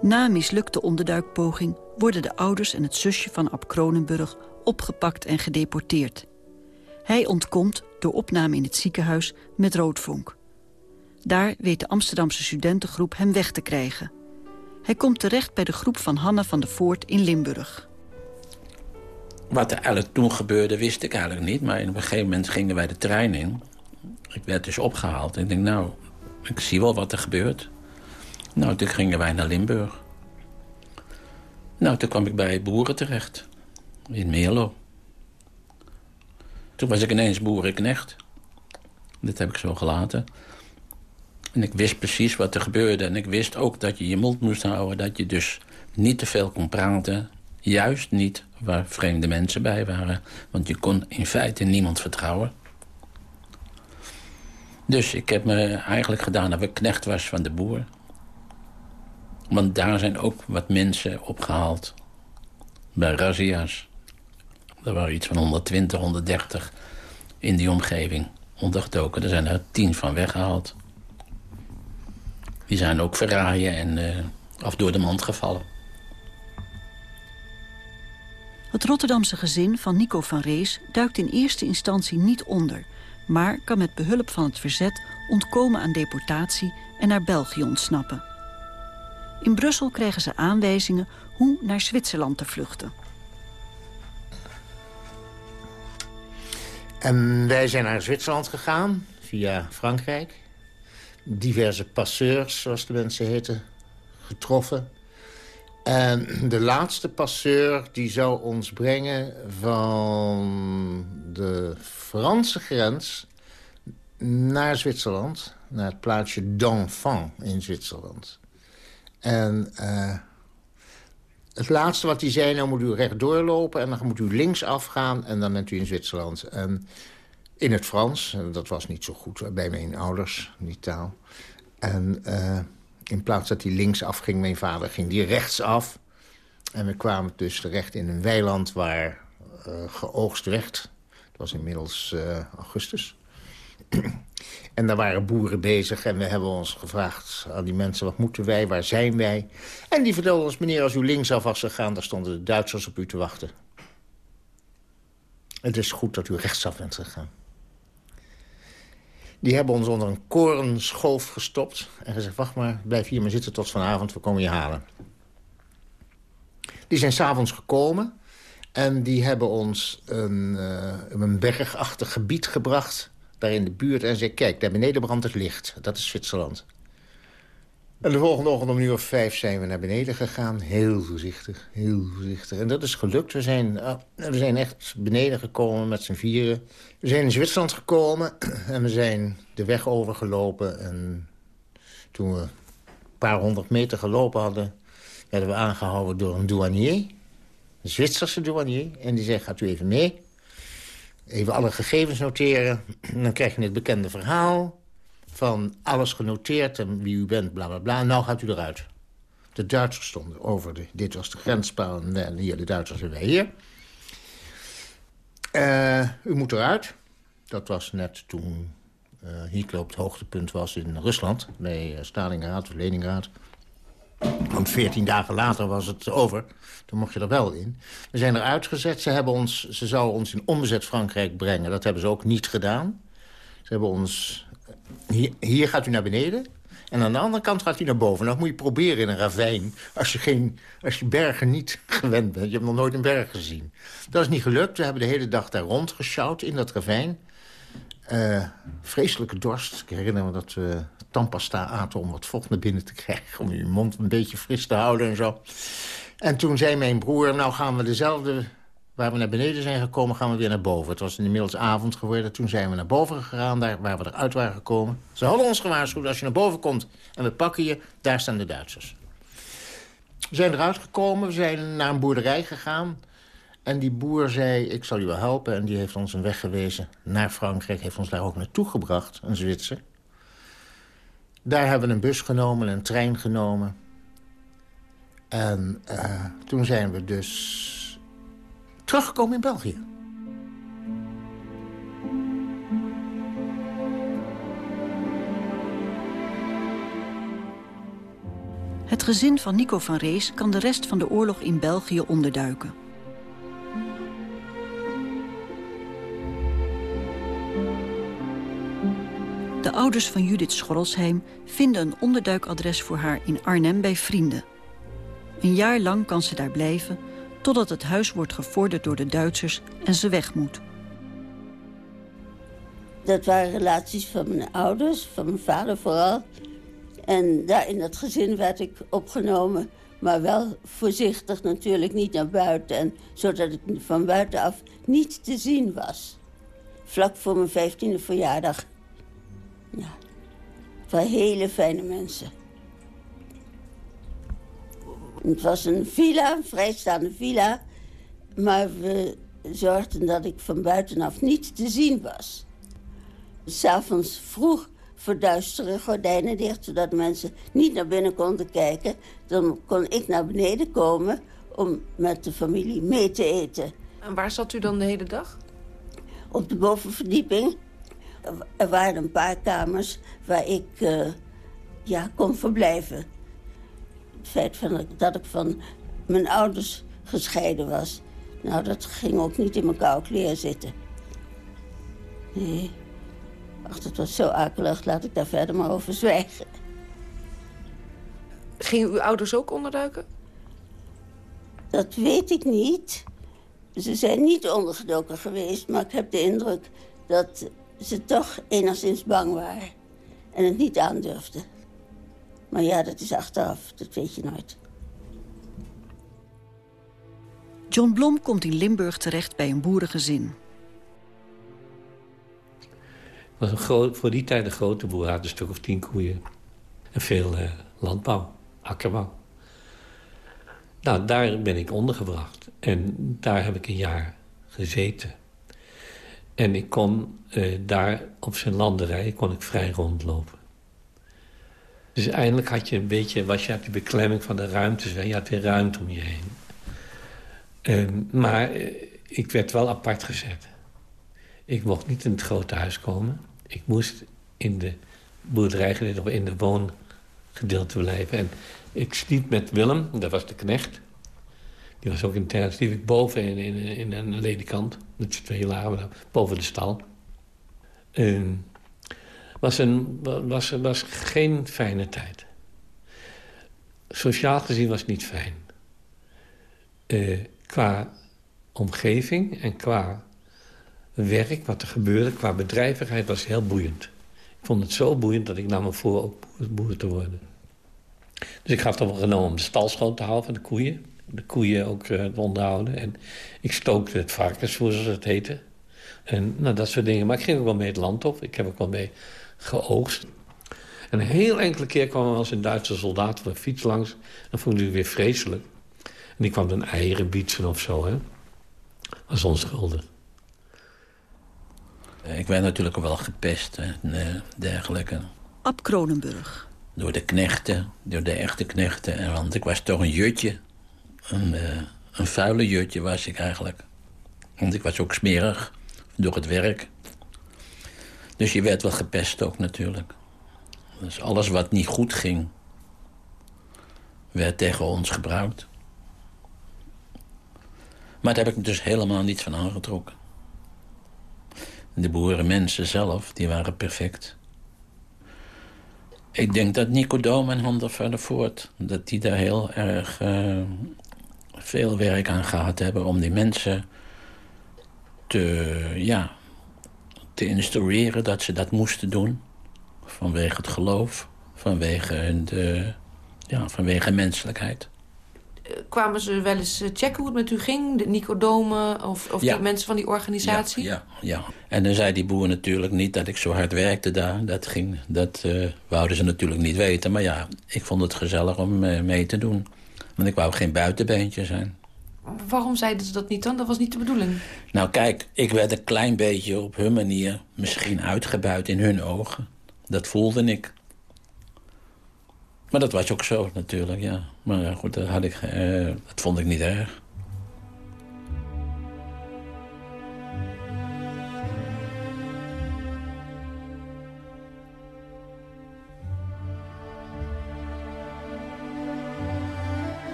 Na mislukte onderduikpoging worden de ouders en het zusje van Ab Kronenburg opgepakt en gedeporteerd. Hij ontkomt door opname in het ziekenhuis met roodvonk. Daar weet de Amsterdamse studentengroep hem weg te krijgen. Hij komt terecht bij de groep van Hanna van der Voort in Limburg. Wat er eigenlijk toen gebeurde, wist ik eigenlijk niet. Maar op een gegeven moment gingen wij de trein in. Ik werd dus opgehaald. Ik denk, nou, ik zie wel wat er gebeurt. Nou, toen gingen wij naar Limburg. Nou, toen kwam ik bij boeren terecht. In Meerlo. Toen was ik ineens boerenknecht. Dat heb ik zo gelaten. En ik wist precies wat er gebeurde. En ik wist ook dat je je mond moest houden. Dat je dus niet te veel kon praten. Juist niet waar vreemde mensen bij waren. Want je kon in feite niemand vertrouwen. Dus ik heb me eigenlijk gedaan dat ik knecht was van de boer. Want daar zijn ook wat mensen opgehaald. Bij razzia's. Er waren iets van 120, 130 in die omgeving ondergedoken. Er zijn er tien van weggehaald. Die zijn ook verraaien en uh, af door de mand gevallen. Het Rotterdamse gezin van Nico van Rees duikt in eerste instantie niet onder... maar kan met behulp van het verzet ontkomen aan deportatie en naar België ontsnappen. In Brussel krijgen ze aanwijzingen hoe naar Zwitserland te vluchten. En wij zijn naar Zwitserland gegaan, via Frankrijk. Diverse passeurs, zoals de mensen heten, getroffen. En de laatste passeur die zou ons brengen van de Franse grens naar Zwitserland. Naar het plaatsje d'Enfant in Zwitserland. En uh, het laatste wat hij zei, nou moet u rechtdoor lopen... en dan moet u links afgaan en dan bent u in Zwitserland. En in het Frans, en dat was niet zo goed bij mijn ouders, die taal. En uh, in plaats dat hij links afging, mijn vader ging die rechts af. En we kwamen dus terecht in een weiland waar uh, geoogst werd. Het was inmiddels augustus. En daar waren boeren bezig en we hebben ons gevraagd aan die mensen... wat moeten wij, waar zijn wij? En die vertelden ons, meneer, als u linksaf was gegaan... daar stonden de Duitsers op u te wachten. Het is goed dat u rechtsaf bent gegaan. Die hebben ons onder een korenschoof gestopt... en gezegd, wacht maar, blijf hier maar zitten tot vanavond, we komen je halen. Die zijn s'avonds gekomen... en die hebben ons een, uh, een bergachtig gebied gebracht daar in de buurt en zei... kijk, daar beneden brandt het licht. Dat is Zwitserland. En de volgende ochtend om uur of vijf zijn we naar beneden gegaan. Heel voorzichtig, heel voorzichtig. En dat is gelukt. We zijn, uh, we zijn echt beneden gekomen met z'n vieren. We zijn in Zwitserland gekomen en we zijn de weg overgelopen. En toen we een paar honderd meter gelopen hadden... werden we aangehouden door een douanier. Een Zwitserse douanier. En die zei, gaat u even mee even alle gegevens noteren. Dan krijg je het bekende verhaal van alles genoteerd en wie u bent, bla bla bla. Nou gaat u eruit. De Duitsers stonden over de... Dit was de grenspaal en hier de Duitsers en wij hier. U moet eruit. Dat was net toen uh, Hitler op het hoogtepunt was in Rusland... bij uh, Stalingrad of Leningrad. Want veertien dagen later was het over. Toen mocht je er wel in. We zijn eruit gezet. Ze, hebben ons, ze zouden ons in onbezet Frankrijk brengen. Dat hebben ze ook niet gedaan. Ze hebben ons... Hier, hier gaat u naar beneden. En aan de andere kant gaat u naar boven. Dat moet je proberen in een ravijn. Als je, geen, als je bergen niet gewend bent. Je hebt nog nooit een berg gezien. Dat is niet gelukt. We hebben de hele dag daar rondgesjouwd in dat ravijn. Uh, vreselijke dorst. Ik herinner me dat we tandpasta aten om wat vocht naar binnen te krijgen. Om je mond een beetje fris te houden en zo. En toen zei mijn broer, nou gaan we dezelfde... waar we naar beneden zijn gekomen, gaan we weer naar boven. Het was inmiddels avond geworden. Toen zijn we naar boven gegaan, daar waar we eruit waren gekomen. Ze hadden ons gewaarschuwd, als je naar boven komt en we pakken je... daar staan de Duitsers. We zijn eruit gekomen, we zijn naar een boerderij gegaan... En die boer zei, ik zal je wel helpen. En die heeft ons een weg gewezen naar Frankrijk. Heeft ons daar ook naartoe gebracht, een Zwitser. Daar hebben we een bus genomen, een trein genomen. En uh, toen zijn we dus teruggekomen in België. Het gezin van Nico van Rees kan de rest van de oorlog in België onderduiken. Ouders van Judith Schorrelsheim vinden een onderduikadres voor haar in Arnhem bij vrienden. Een jaar lang kan ze daar blijven, totdat het huis wordt gevorderd door de Duitsers en ze weg moet. Dat waren relaties van mijn ouders, van mijn vader vooral. En daar in dat gezin werd ik opgenomen, maar wel voorzichtig natuurlijk niet naar buiten. En zodat ik van buitenaf niet te zien was. Vlak voor mijn vijftiende verjaardag ja. Van hele fijne mensen. Het was een villa, een vrijstaande villa. Maar we zorgden dat ik van buitenaf niet te zien was. S'avonds vroeg verduisteren, gordijnen dicht... zodat mensen niet naar binnen konden kijken. Dan kon ik naar beneden komen om met de familie mee te eten. En waar zat u dan de hele dag? Op de bovenverdieping. Er waren een paar kamers waar ik uh, ja, kon verblijven. Het feit van, dat ik van mijn ouders gescheiden was... nou, dat ging ook niet in mijn koude kleren zitten. Nee. Ach, dat was zo akelig. Laat ik daar verder maar over zwijgen. Gingen uw ouders ook onderduiken? Dat weet ik niet. Ze zijn niet ondergedoken geweest, maar ik heb de indruk dat ze toch enigszins bang waren. En het niet aandurfden. Maar ja, dat is achteraf, dat weet je nooit. John Blom komt in Limburg terecht bij een boerengezin. was een groot, voor die tijd een grote boer. had een stuk of tien koeien. En veel uh, landbouw, akkerbouw. Nou, daar ben ik ondergebracht. En daar heb ik een jaar gezeten. En ik kon uh, daar op zijn landerij kon ik vrij rondlopen. Dus eindelijk had je een beetje, was je uit die beklemming van de ruimtes. Je had weer ruimte om je heen. Uh, maar uh, ik werd wel apart gezet. Ik mocht niet in het grote huis komen. Ik moest in de boerderijgedeelte of in de woongedeelte blijven. En ik sliep met Willem, dat was de knecht. Die was ook. Sliep ik boven in, in, in een ledikant. Met z'n twee lagen boven de stal. Het was, een, was, was geen fijne tijd. Sociaal gezien was het niet fijn. Uh, qua omgeving en qua werk, wat er gebeurde, qua bedrijvigheid, was heel boeiend. Ik vond het zo boeiend dat ik nam me voor ook boer te worden. Dus ik had wel genomen om de stal schoon te houden van de koeien. De koeien ook uh, te onderhouden. En ik stookte het varkensvoer, zoals het heette. En nou, dat soort dingen. Maar ik ging ook wel mee het land op. Ik heb ook wel mee geoogst. En een heel enkele keer kwam er eens een Duitse soldaat op een fiets langs. Dan vond ik het weer vreselijk. En die kwam dan eieren bietsen of zo, hè. Was onschuldig. Ik werd natuurlijk wel gepest en uh, dergelijke. Ab Kronenburg. Door de knechten, door de echte knechten. Want ik was toch een jutje. Een, uh, een vuile jutje was ik eigenlijk. Want ik was ook smerig door het werk. Dus je werd wel gepest ook natuurlijk. Dus alles wat niet goed ging... werd tegen ons gebruikt. Maar daar heb ik me dus helemaal niets van aangetrokken. De boerenmensen zelf, die waren perfect. Ik denk dat Nico Doom en Hander verder voort... dat die daar heel erg uh, veel werk aan gehad hebben... om die mensen te, ja, te instrueren dat ze dat moesten doen. Vanwege het geloof, vanwege, de, ja, vanwege menselijkheid kwamen ze wel eens eh, checken hoe het met u ging? De Nico Dome of, of die mensen van die organisatie? Ja, ja, ja, En dan zei die boer natuurlijk niet dat ik zo hard werkte daar. Dat, ging, dat uh, wouden ze natuurlijk niet weten. Maar ja, ik vond het gezellig om uh, mee te doen. Want ik wou geen buitenbeentje zijn. Waarom zeiden ze dat niet dan? Dat was niet de bedoeling. Nou kijk, ik werd een klein beetje op hun manier misschien uitgebuit in hun ogen. Dat voelde ik. Maar dat was ook zo natuurlijk, ja. Maar goed, dat, had ik, uh, dat vond ik niet erg.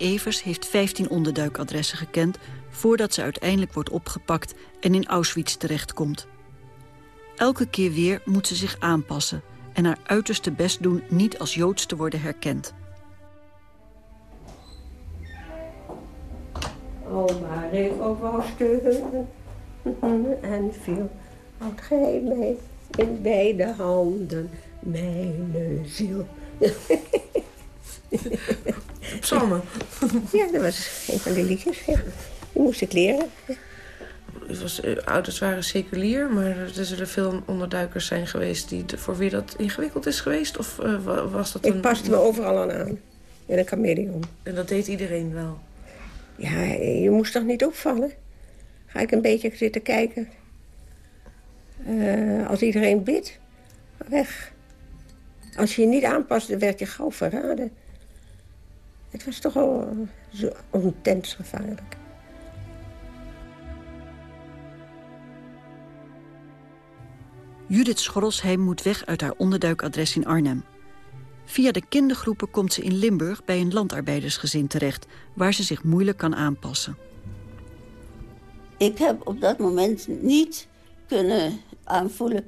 Evers heeft 15 onderduikadressen gekend... voordat ze uiteindelijk wordt opgepakt en in Auschwitz terechtkomt. Elke keer weer moet ze zich aanpassen... en haar uiterste best doen niet als Joods te worden herkend. Oma op en viel. Houd gij mij in beide handen, mijn ziel. Ja, dat was een van de liedjes. Ja. Die moest ik leren. Was, uh, ouders waren seculier, maar er zullen veel onderduikers zijn geweest... Die, voor wie dat ingewikkeld is geweest? Of uh, was dat een... Ik paste me overal aan aan. In een chameleon. En dat deed iedereen wel? Ja, je moest toch niet opvallen? ga ik een beetje zitten kijken. Eh, als iedereen bidt, weg. Als je je niet aanpast, dan werd je gauw verraden. Het was toch al zo intens gevaarlijk. Judith Schorrelsheim moet weg uit haar onderduikadres in Arnhem. Via de kindergroepen komt ze in Limburg bij een landarbeidersgezin terecht... waar ze zich moeilijk kan aanpassen. Ik heb op dat moment niet kunnen aanvoelen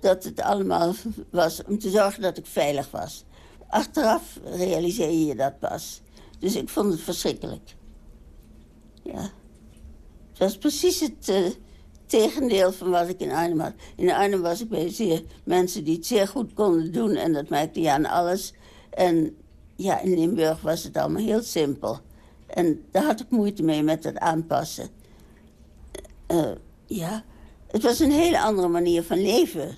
dat het allemaal was om te zorgen dat ik veilig was. Achteraf realiseer je dat pas. Dus ik vond het verschrikkelijk. Ja. Het was precies het uh, tegendeel van wat ik in Arnhem had. In Arnhem was ik bij mensen die het zeer goed konden doen... en dat merkte je aan alles. En ja, in Limburg was het allemaal heel simpel. En daar had ik moeite mee met het aanpassen. Uh, ja, het was een hele andere manier van leven.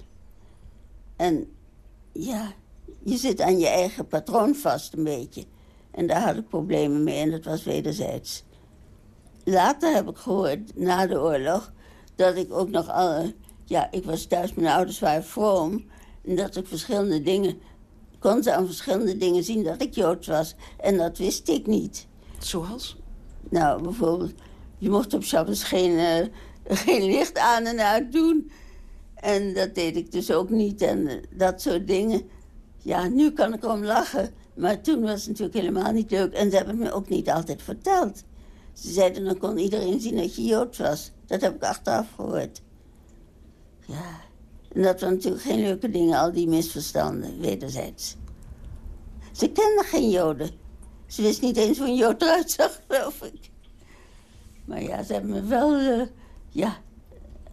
En ja, je zit aan je eigen patroon vast een beetje. En daar had ik problemen mee en dat was wederzijds. Later heb ik gehoord, na de oorlog, dat ik ook nog alle... Ja, ik was thuis, mijn ouders waren vroom. En dat ik verschillende dingen... kon ze aan verschillende dingen zien dat ik Joods was. En dat wist ik niet. Zoals? Nou, bijvoorbeeld, je mocht op Shabbos geen, uh, geen licht aan en uit doen. En dat deed ik dus ook niet en uh, dat soort dingen. Ja, nu kan ik erom lachen. Maar toen was het natuurlijk helemaal niet leuk. En ze hebben het me ook niet altijd verteld. Ze zeiden, dan kon iedereen zien dat je Joods was. Dat heb ik achteraf gehoord. Ja, en dat waren natuurlijk geen leuke dingen, al die misverstanden, wederzijds. Ze kenden geen Joden. Ze wist niet eens hoe een Jood eruit zag, geloof ik. Maar ja, ze hebben me wel, uh, ja,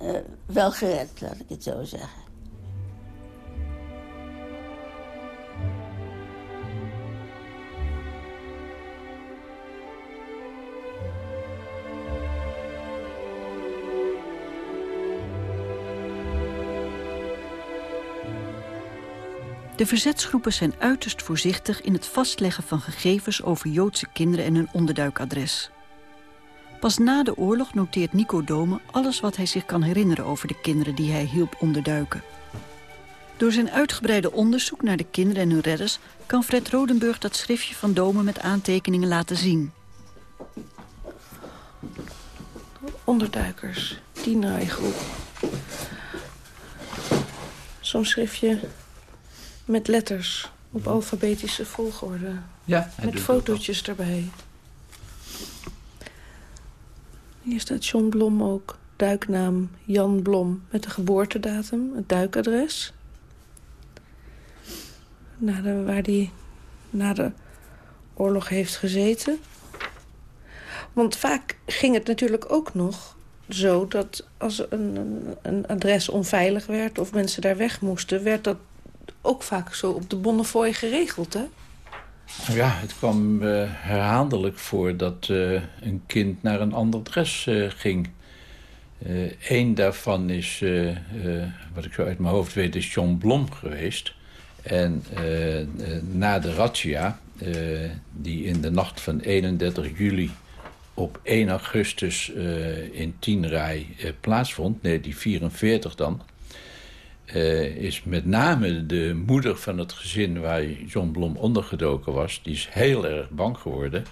uh, wel gered, laat ik het zo zeggen. De verzetsgroepen zijn uiterst voorzichtig in het vastleggen van gegevens over Joodse kinderen en hun onderduikadres. Pas na de oorlog noteert Nico Dome alles wat hij zich kan herinneren over de kinderen die hij hielp onderduiken. Door zijn uitgebreide onderzoek naar de kinderen en hun redders kan Fred Rodenburg dat schriftje van Dome met aantekeningen laten zien. Onderduikers, die naaigroep. Zo'n schriftje met letters op alfabetische volgorde. Ja, met fotootjes erbij. Hier staat John Blom ook. Duiknaam Jan Blom met de geboortedatum, het duikadres. Na de, waar hij na de oorlog heeft gezeten. Want vaak ging het natuurlijk ook nog zo dat als een, een, een adres onveilig werd... of mensen daar weg moesten, werd dat ook vaak zo op de Bonnefoy geregeld, hè? Ja, het kwam uh, herhaaldelijk voor dat uh, een kind naar een ander adres uh, ging. Eén daarvan is, wat ik zo uit mijn hoofd weet, is John Blom geweest. En na de razzia, die in de nacht van 31 juli op 1 augustus in Tienrij plaatsvond, nee, die 44 dan... Uh, is met name de moeder van het gezin waar John Blom ondergedoken was... die is heel erg bang geworden.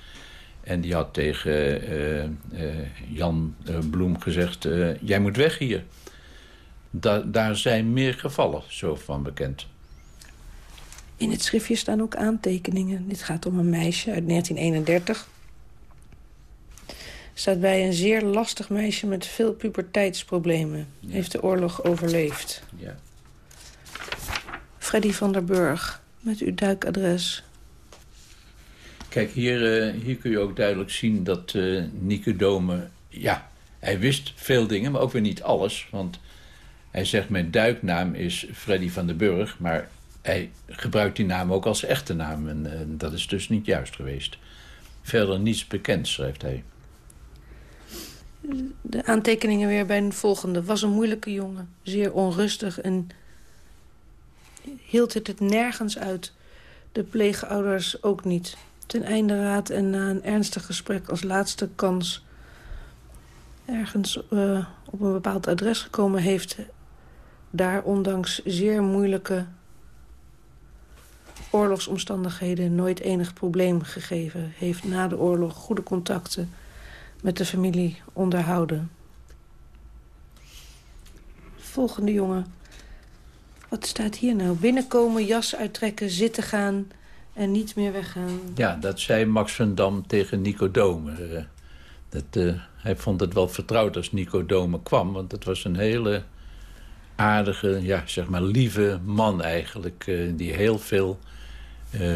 En die had tegen uh, uh, Jan Bloem gezegd... jij moet weg hier. Da daar zijn meer gevallen, zo van bekend. In het schriftje staan ook aantekeningen. Dit gaat om een meisje uit 1931. Staat bij een zeer lastig meisje met veel puberteitsproblemen. Ja. Heeft de oorlog overleefd. Ja. Freddy van der Burg, met uw duikadres. Kijk, hier, uh, hier kun je ook duidelijk zien dat uh. Ja, hij wist veel dingen, maar ook weer niet alles. Want hij zegt, mijn duiknaam is Freddy van der Burg... maar hij gebruikt die naam ook als echte naam. En uh, dat is dus niet juist geweest. Verder niets bekend, schrijft hij. De aantekeningen weer bij een volgende. Was een moeilijke jongen, zeer onrustig en hield het het nergens uit. De pleegouders ook niet. Ten einde raad en na een ernstig gesprek als laatste kans... ergens uh, op een bepaald adres gekomen... heeft daar ondanks zeer moeilijke oorlogsomstandigheden... nooit enig probleem gegeven. Heeft na de oorlog goede contacten met de familie onderhouden. Volgende jongen. Wat staat hier nou? Binnenkomen, jas uittrekken, zitten gaan en niet meer weggaan. Ja, dat zei Max van Dam tegen Nico Dome. Eh, dat, uh, hij vond het wel vertrouwd als Nico Dome kwam. Want het was een hele aardige, ja, zeg maar lieve man eigenlijk. Uh, die heel veel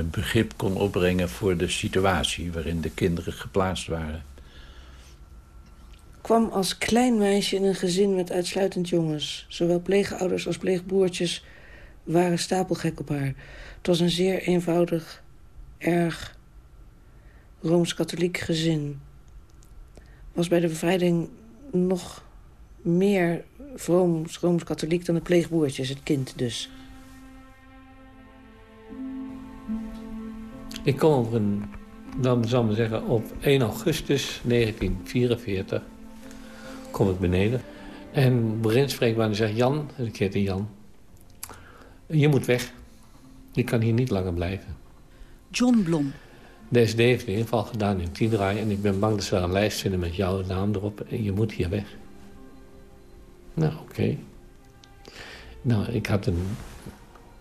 begrip kon opbrengen voor de situatie... waarin de kinderen geplaatst waren kwam als klein meisje in een gezin met uitsluitend jongens. Zowel pleegouders als pleegbroertjes waren stapelgek op haar. Het was een zeer eenvoudig, erg Rooms-Katholiek gezin. Was bij de bevrijding nog meer Rooms-Katholiek dan de pleegbroertjes, het kind dus. Ik kom op dan zal ik zeggen, op 1 augustus 1944 kom ik beneden. En Brent spreekt me en zegt, Jan, en ik heette Jan, je moet weg. Je kan hier niet langer blijven. John Blom. De SD heeft een inval gedaan in Tiendraai en ik ben bang dat ze een lijst vinden met jouw naam erop. En je moet hier weg. Nou, oké. Nou, ik had een...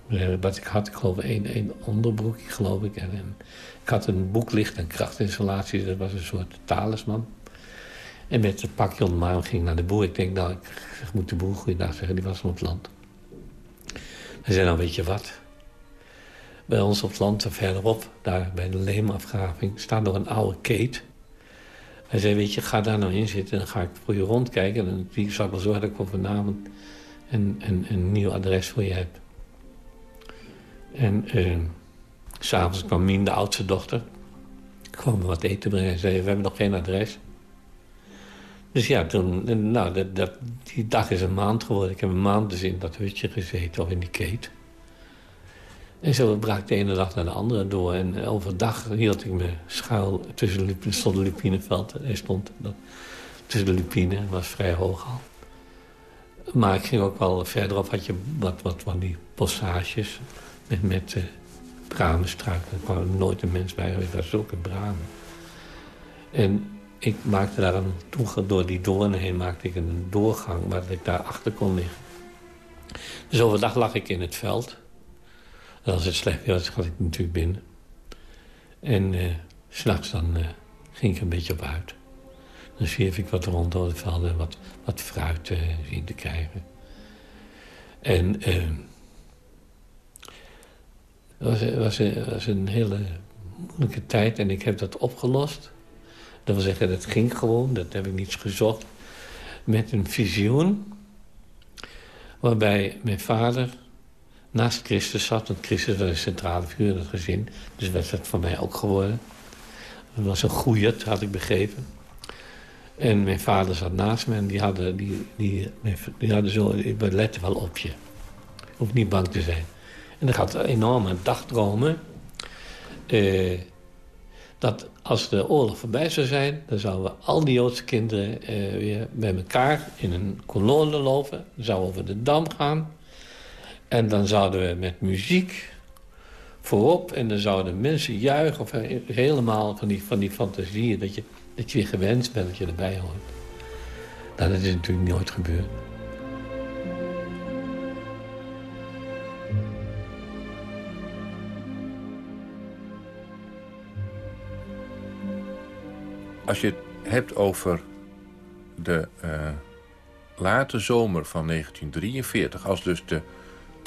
Eh, wat ik had, ik geloof één, één onderbroekje, geloof ik. En, en ik had een boek licht- en krachtinstallatie. Dat was een soort talisman. En met het pakje onder mijn arm ging naar de boer. Ik denk, nou, ik moet de boer goeiedag zeggen. Die was op het land. Hij zei, nou weet je wat? Bij ons op het land, verderop, daar bij de leemafgraving... staat nog een oude keet. Hij zei, weet je, ga daar nou in zitten... en dan ga ik voor je rondkijken... en dan zal ik wel zorgen dat ik op vanavond een, nieuw adres voor je heb. En uh, s'avonds kwam Mien, de oudste dochter... kwam wat eten brengen. Hij zei, we hebben nog geen adres... Dus ja, toen, nou, dat, dat, die dag is een maand geworden. Ik heb een maand dus in dat hutje gezeten, of in die keet. En zo brak de ene dag naar de andere door. En overdag hield ik me schuil tussen er stond een lupineveld. Hij stond dat, tussen de lupine, was vrij hoog al. Maar ik ging ook wel verderop, had je wat, wat van die bossages met, met uh, bramenstruiken. Er kwam nooit een mens bij, er zulke bramen. En ik maakte daar een, toen door die doornen heen maakte ik een doorgang waar ik daar achter kon liggen. Dus overdag lag ik in het veld. En als het slecht was, had ik natuurlijk binnen. En uh, s'nachts dan uh, ging ik een beetje op uit. Dan zwierf ik wat rond door het veld en wat, wat fruit uh, zien te krijgen. En het was, was, was een hele moeilijke tijd en ik heb dat opgelost dat wil zeggen, dat ging gewoon, dat heb ik niet gezocht. Met een visioen waarbij mijn vader naast Christus zat. Want Christus was een centrale figuur in het gezin. Dus werd dat van mij ook geworden. Dat was een goeie, had ik begrepen. En mijn vader zat naast me en die hadden, die, die, die hadden zo... We letten wel op je. Hoef niet bang te zijn. En ik had enorme dagdromen. Uh, dat als de oorlog voorbij zou zijn... dan zouden we al die Joodse kinderen eh, weer bij elkaar in een kolonne lopen. Dan zouden we over de Dam gaan. En dan zouden we met muziek voorop... en dan zouden mensen juichen. Of helemaal van die, van die fantasieën dat je, dat je weer gewenst bent dat je erbij hoort. Nou, dat is natuurlijk nooit gebeurd. Als je het hebt over de uh, late zomer van 1943... als dus de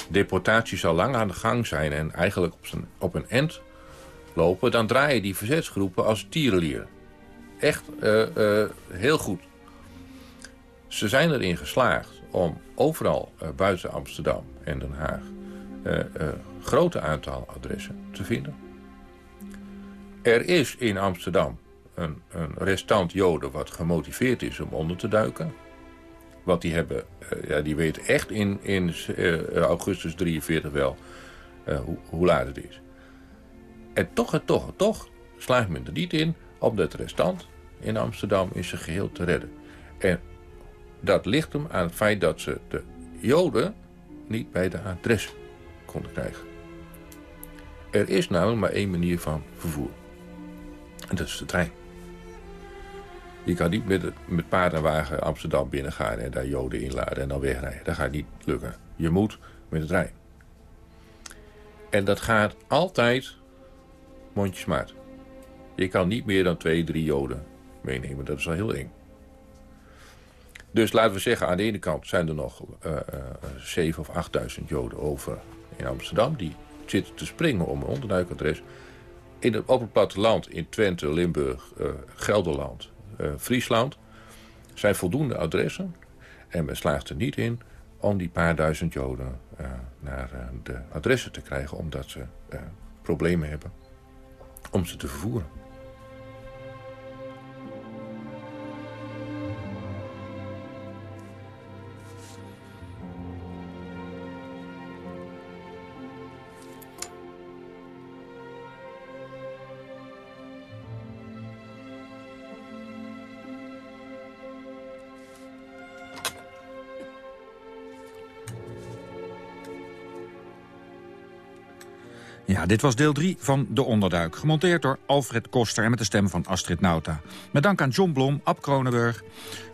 deportaties al lang aan de gang zijn... en eigenlijk op, zijn, op een end lopen... dan draaien die verzetsgroepen als tierenlier. Echt uh, uh, heel goed. Ze zijn erin geslaagd om overal buiten Amsterdam en Den Haag... grote aantal adressen te vinden. Er is in Amsterdam een, een restant Joden wat gemotiveerd is om onder te duiken. Want die, hebben, uh, ja, die weten echt in, in uh, augustus 43 wel uh, hoe, hoe, laat het is. En toch en toch en toch slaagt men er niet in om dat restant in Amsterdam in zijn geheel te redden. En dat ligt hem aan het feit dat ze de Joden niet bij de adres konden krijgen. Er is namelijk maar één manier van vervoer. En dat is de trein. Je kan niet met, met paard Amsterdam binnengaan en daar Joden inladen en dan wegrijden. Dat gaat niet lukken. Je moet met de trein. En dat gaat altijd mondjesmaat. Je kan niet meer dan twee, drie Joden meenemen. Dat is al heel eng. Dus laten we zeggen, aan de ene kant zijn er nog uh, 7.000 of 8.000 Joden over in Amsterdam. Die zitten te springen om een onderduikadres. In het, op het platteland, in Twente, Limburg, uh, Gelderland, Friesland... zijn voldoende adressen. En men slaagt er niet in om die paar duizend Joden uh, naar de adressen te krijgen... omdat ze problemen hebben om ze te vervoeren. Dit was deel 3 van De Onderduik. Gemonteerd door Alfred Koster en met de stem van Astrid Nauta. Met dank aan John Blom, Ab Kronenburg,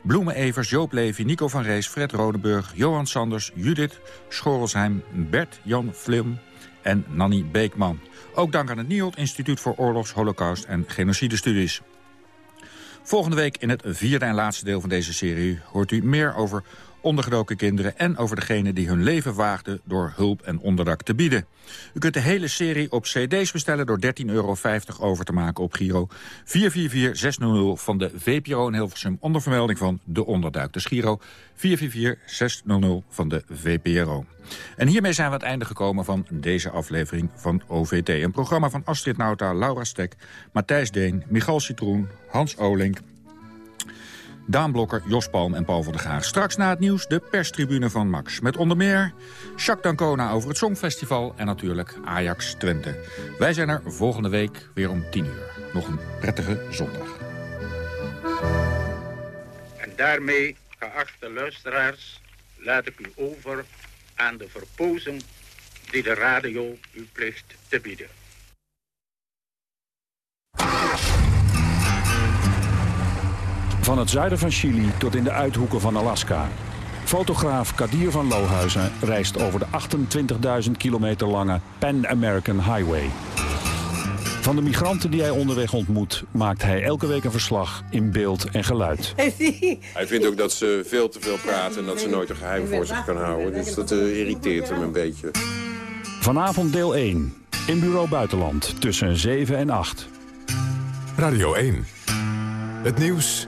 Bloemen Evers, Joop Levy, Nico van Rees, Fred Rodenburg, Johan Sanders, Judith Schorelsheim, Bert Jan Vlim en Nanny Beekman. Ook dank aan het NIOD Instituut voor Oorlogs, Holocaust en Genocidestudies. Volgende week in het vierde en laatste deel van deze serie... hoort u meer over ondergedoken kinderen... en over degenen die hun leven waagden door hulp en onderdak te bieden. U kunt de hele serie op cd's bestellen door 13,50 euro over te maken op Giro 444600 van de VPRO in Hilversum... onder vermelding van De Onderduik. Dus Giro 444600 van de VPRO. En hiermee zijn we aan het einde gekomen van deze aflevering van OVT. Een programma van Astrid Nauta, Laura Stek, Matthijs Deen, Michal Citroen, Hans Olink... Daan Blokker, Jos Palm en Paul van der Gaag. Straks na het nieuws de perstribune van Max. Met onder meer Jacques Dancona over het Songfestival en natuurlijk Ajax Twente. Wij zijn er volgende week weer om 10 uur. Nog een prettige zondag. En daarmee, geachte luisteraars, laat ik u over aan de verpozen die de radio u plicht te bieden. Van het zuiden van Chili tot in de uithoeken van Alaska. Fotograaf Kadir van Lohuizen reist over de 28.000 kilometer lange Pan American Highway. Van de migranten die hij onderweg ontmoet, maakt hij elke week een verslag in beeld en geluid. Hij vindt ook dat ze veel te veel praten en dat ze nooit een geheim voor zich kan houden. Dus dat uh, irriteert hem een beetje. Vanavond deel 1. In Bureau Buitenland tussen 7 en 8. Radio 1. Het nieuws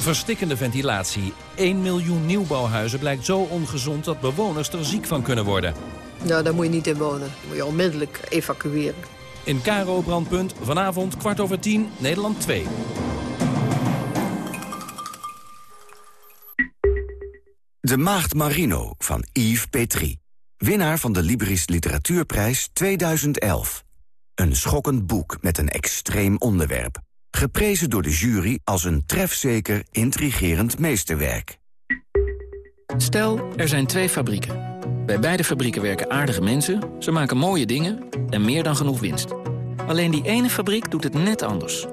Verstikkende ventilatie. 1 miljoen nieuwbouwhuizen blijkt zo ongezond dat bewoners er ziek van kunnen worden. Nou, daar moet je niet in wonen. Dan moet je onmiddellijk evacueren. In Karo Brandpunt, vanavond kwart over tien, Nederland 2. De Maagd Marino van Yves Petrie. Winnaar van de Libris Literatuurprijs 2011. Een schokkend boek met een extreem onderwerp. Geprezen door de jury als een trefzeker, intrigerend meesterwerk. Stel, er zijn twee fabrieken. Bij beide fabrieken werken aardige mensen, ze maken mooie dingen en meer dan genoeg winst. Alleen die ene fabriek doet het net anders.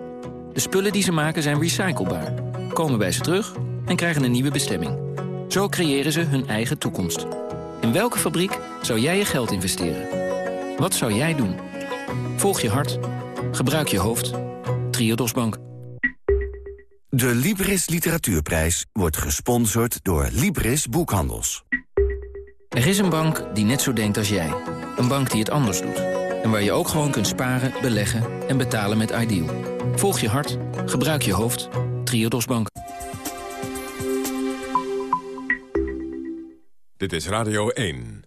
De spullen die ze maken zijn recyclebaar, komen bij ze terug en krijgen een nieuwe bestemming. Zo creëren ze hun eigen toekomst. In welke fabriek zou jij je geld investeren? Wat zou jij doen? Volg je hart. Gebruik je hoofd. Triodos Bank. De Libris Literatuurprijs wordt gesponsord door Libris Boekhandels. Er is een bank die net zo denkt als jij. Een bank die het anders doet. En waar je ook gewoon kunt sparen, beleggen en betalen met Ideal. Volg je hart. Gebruik je hoofd. Triodos Bank. Dit is Radio 1.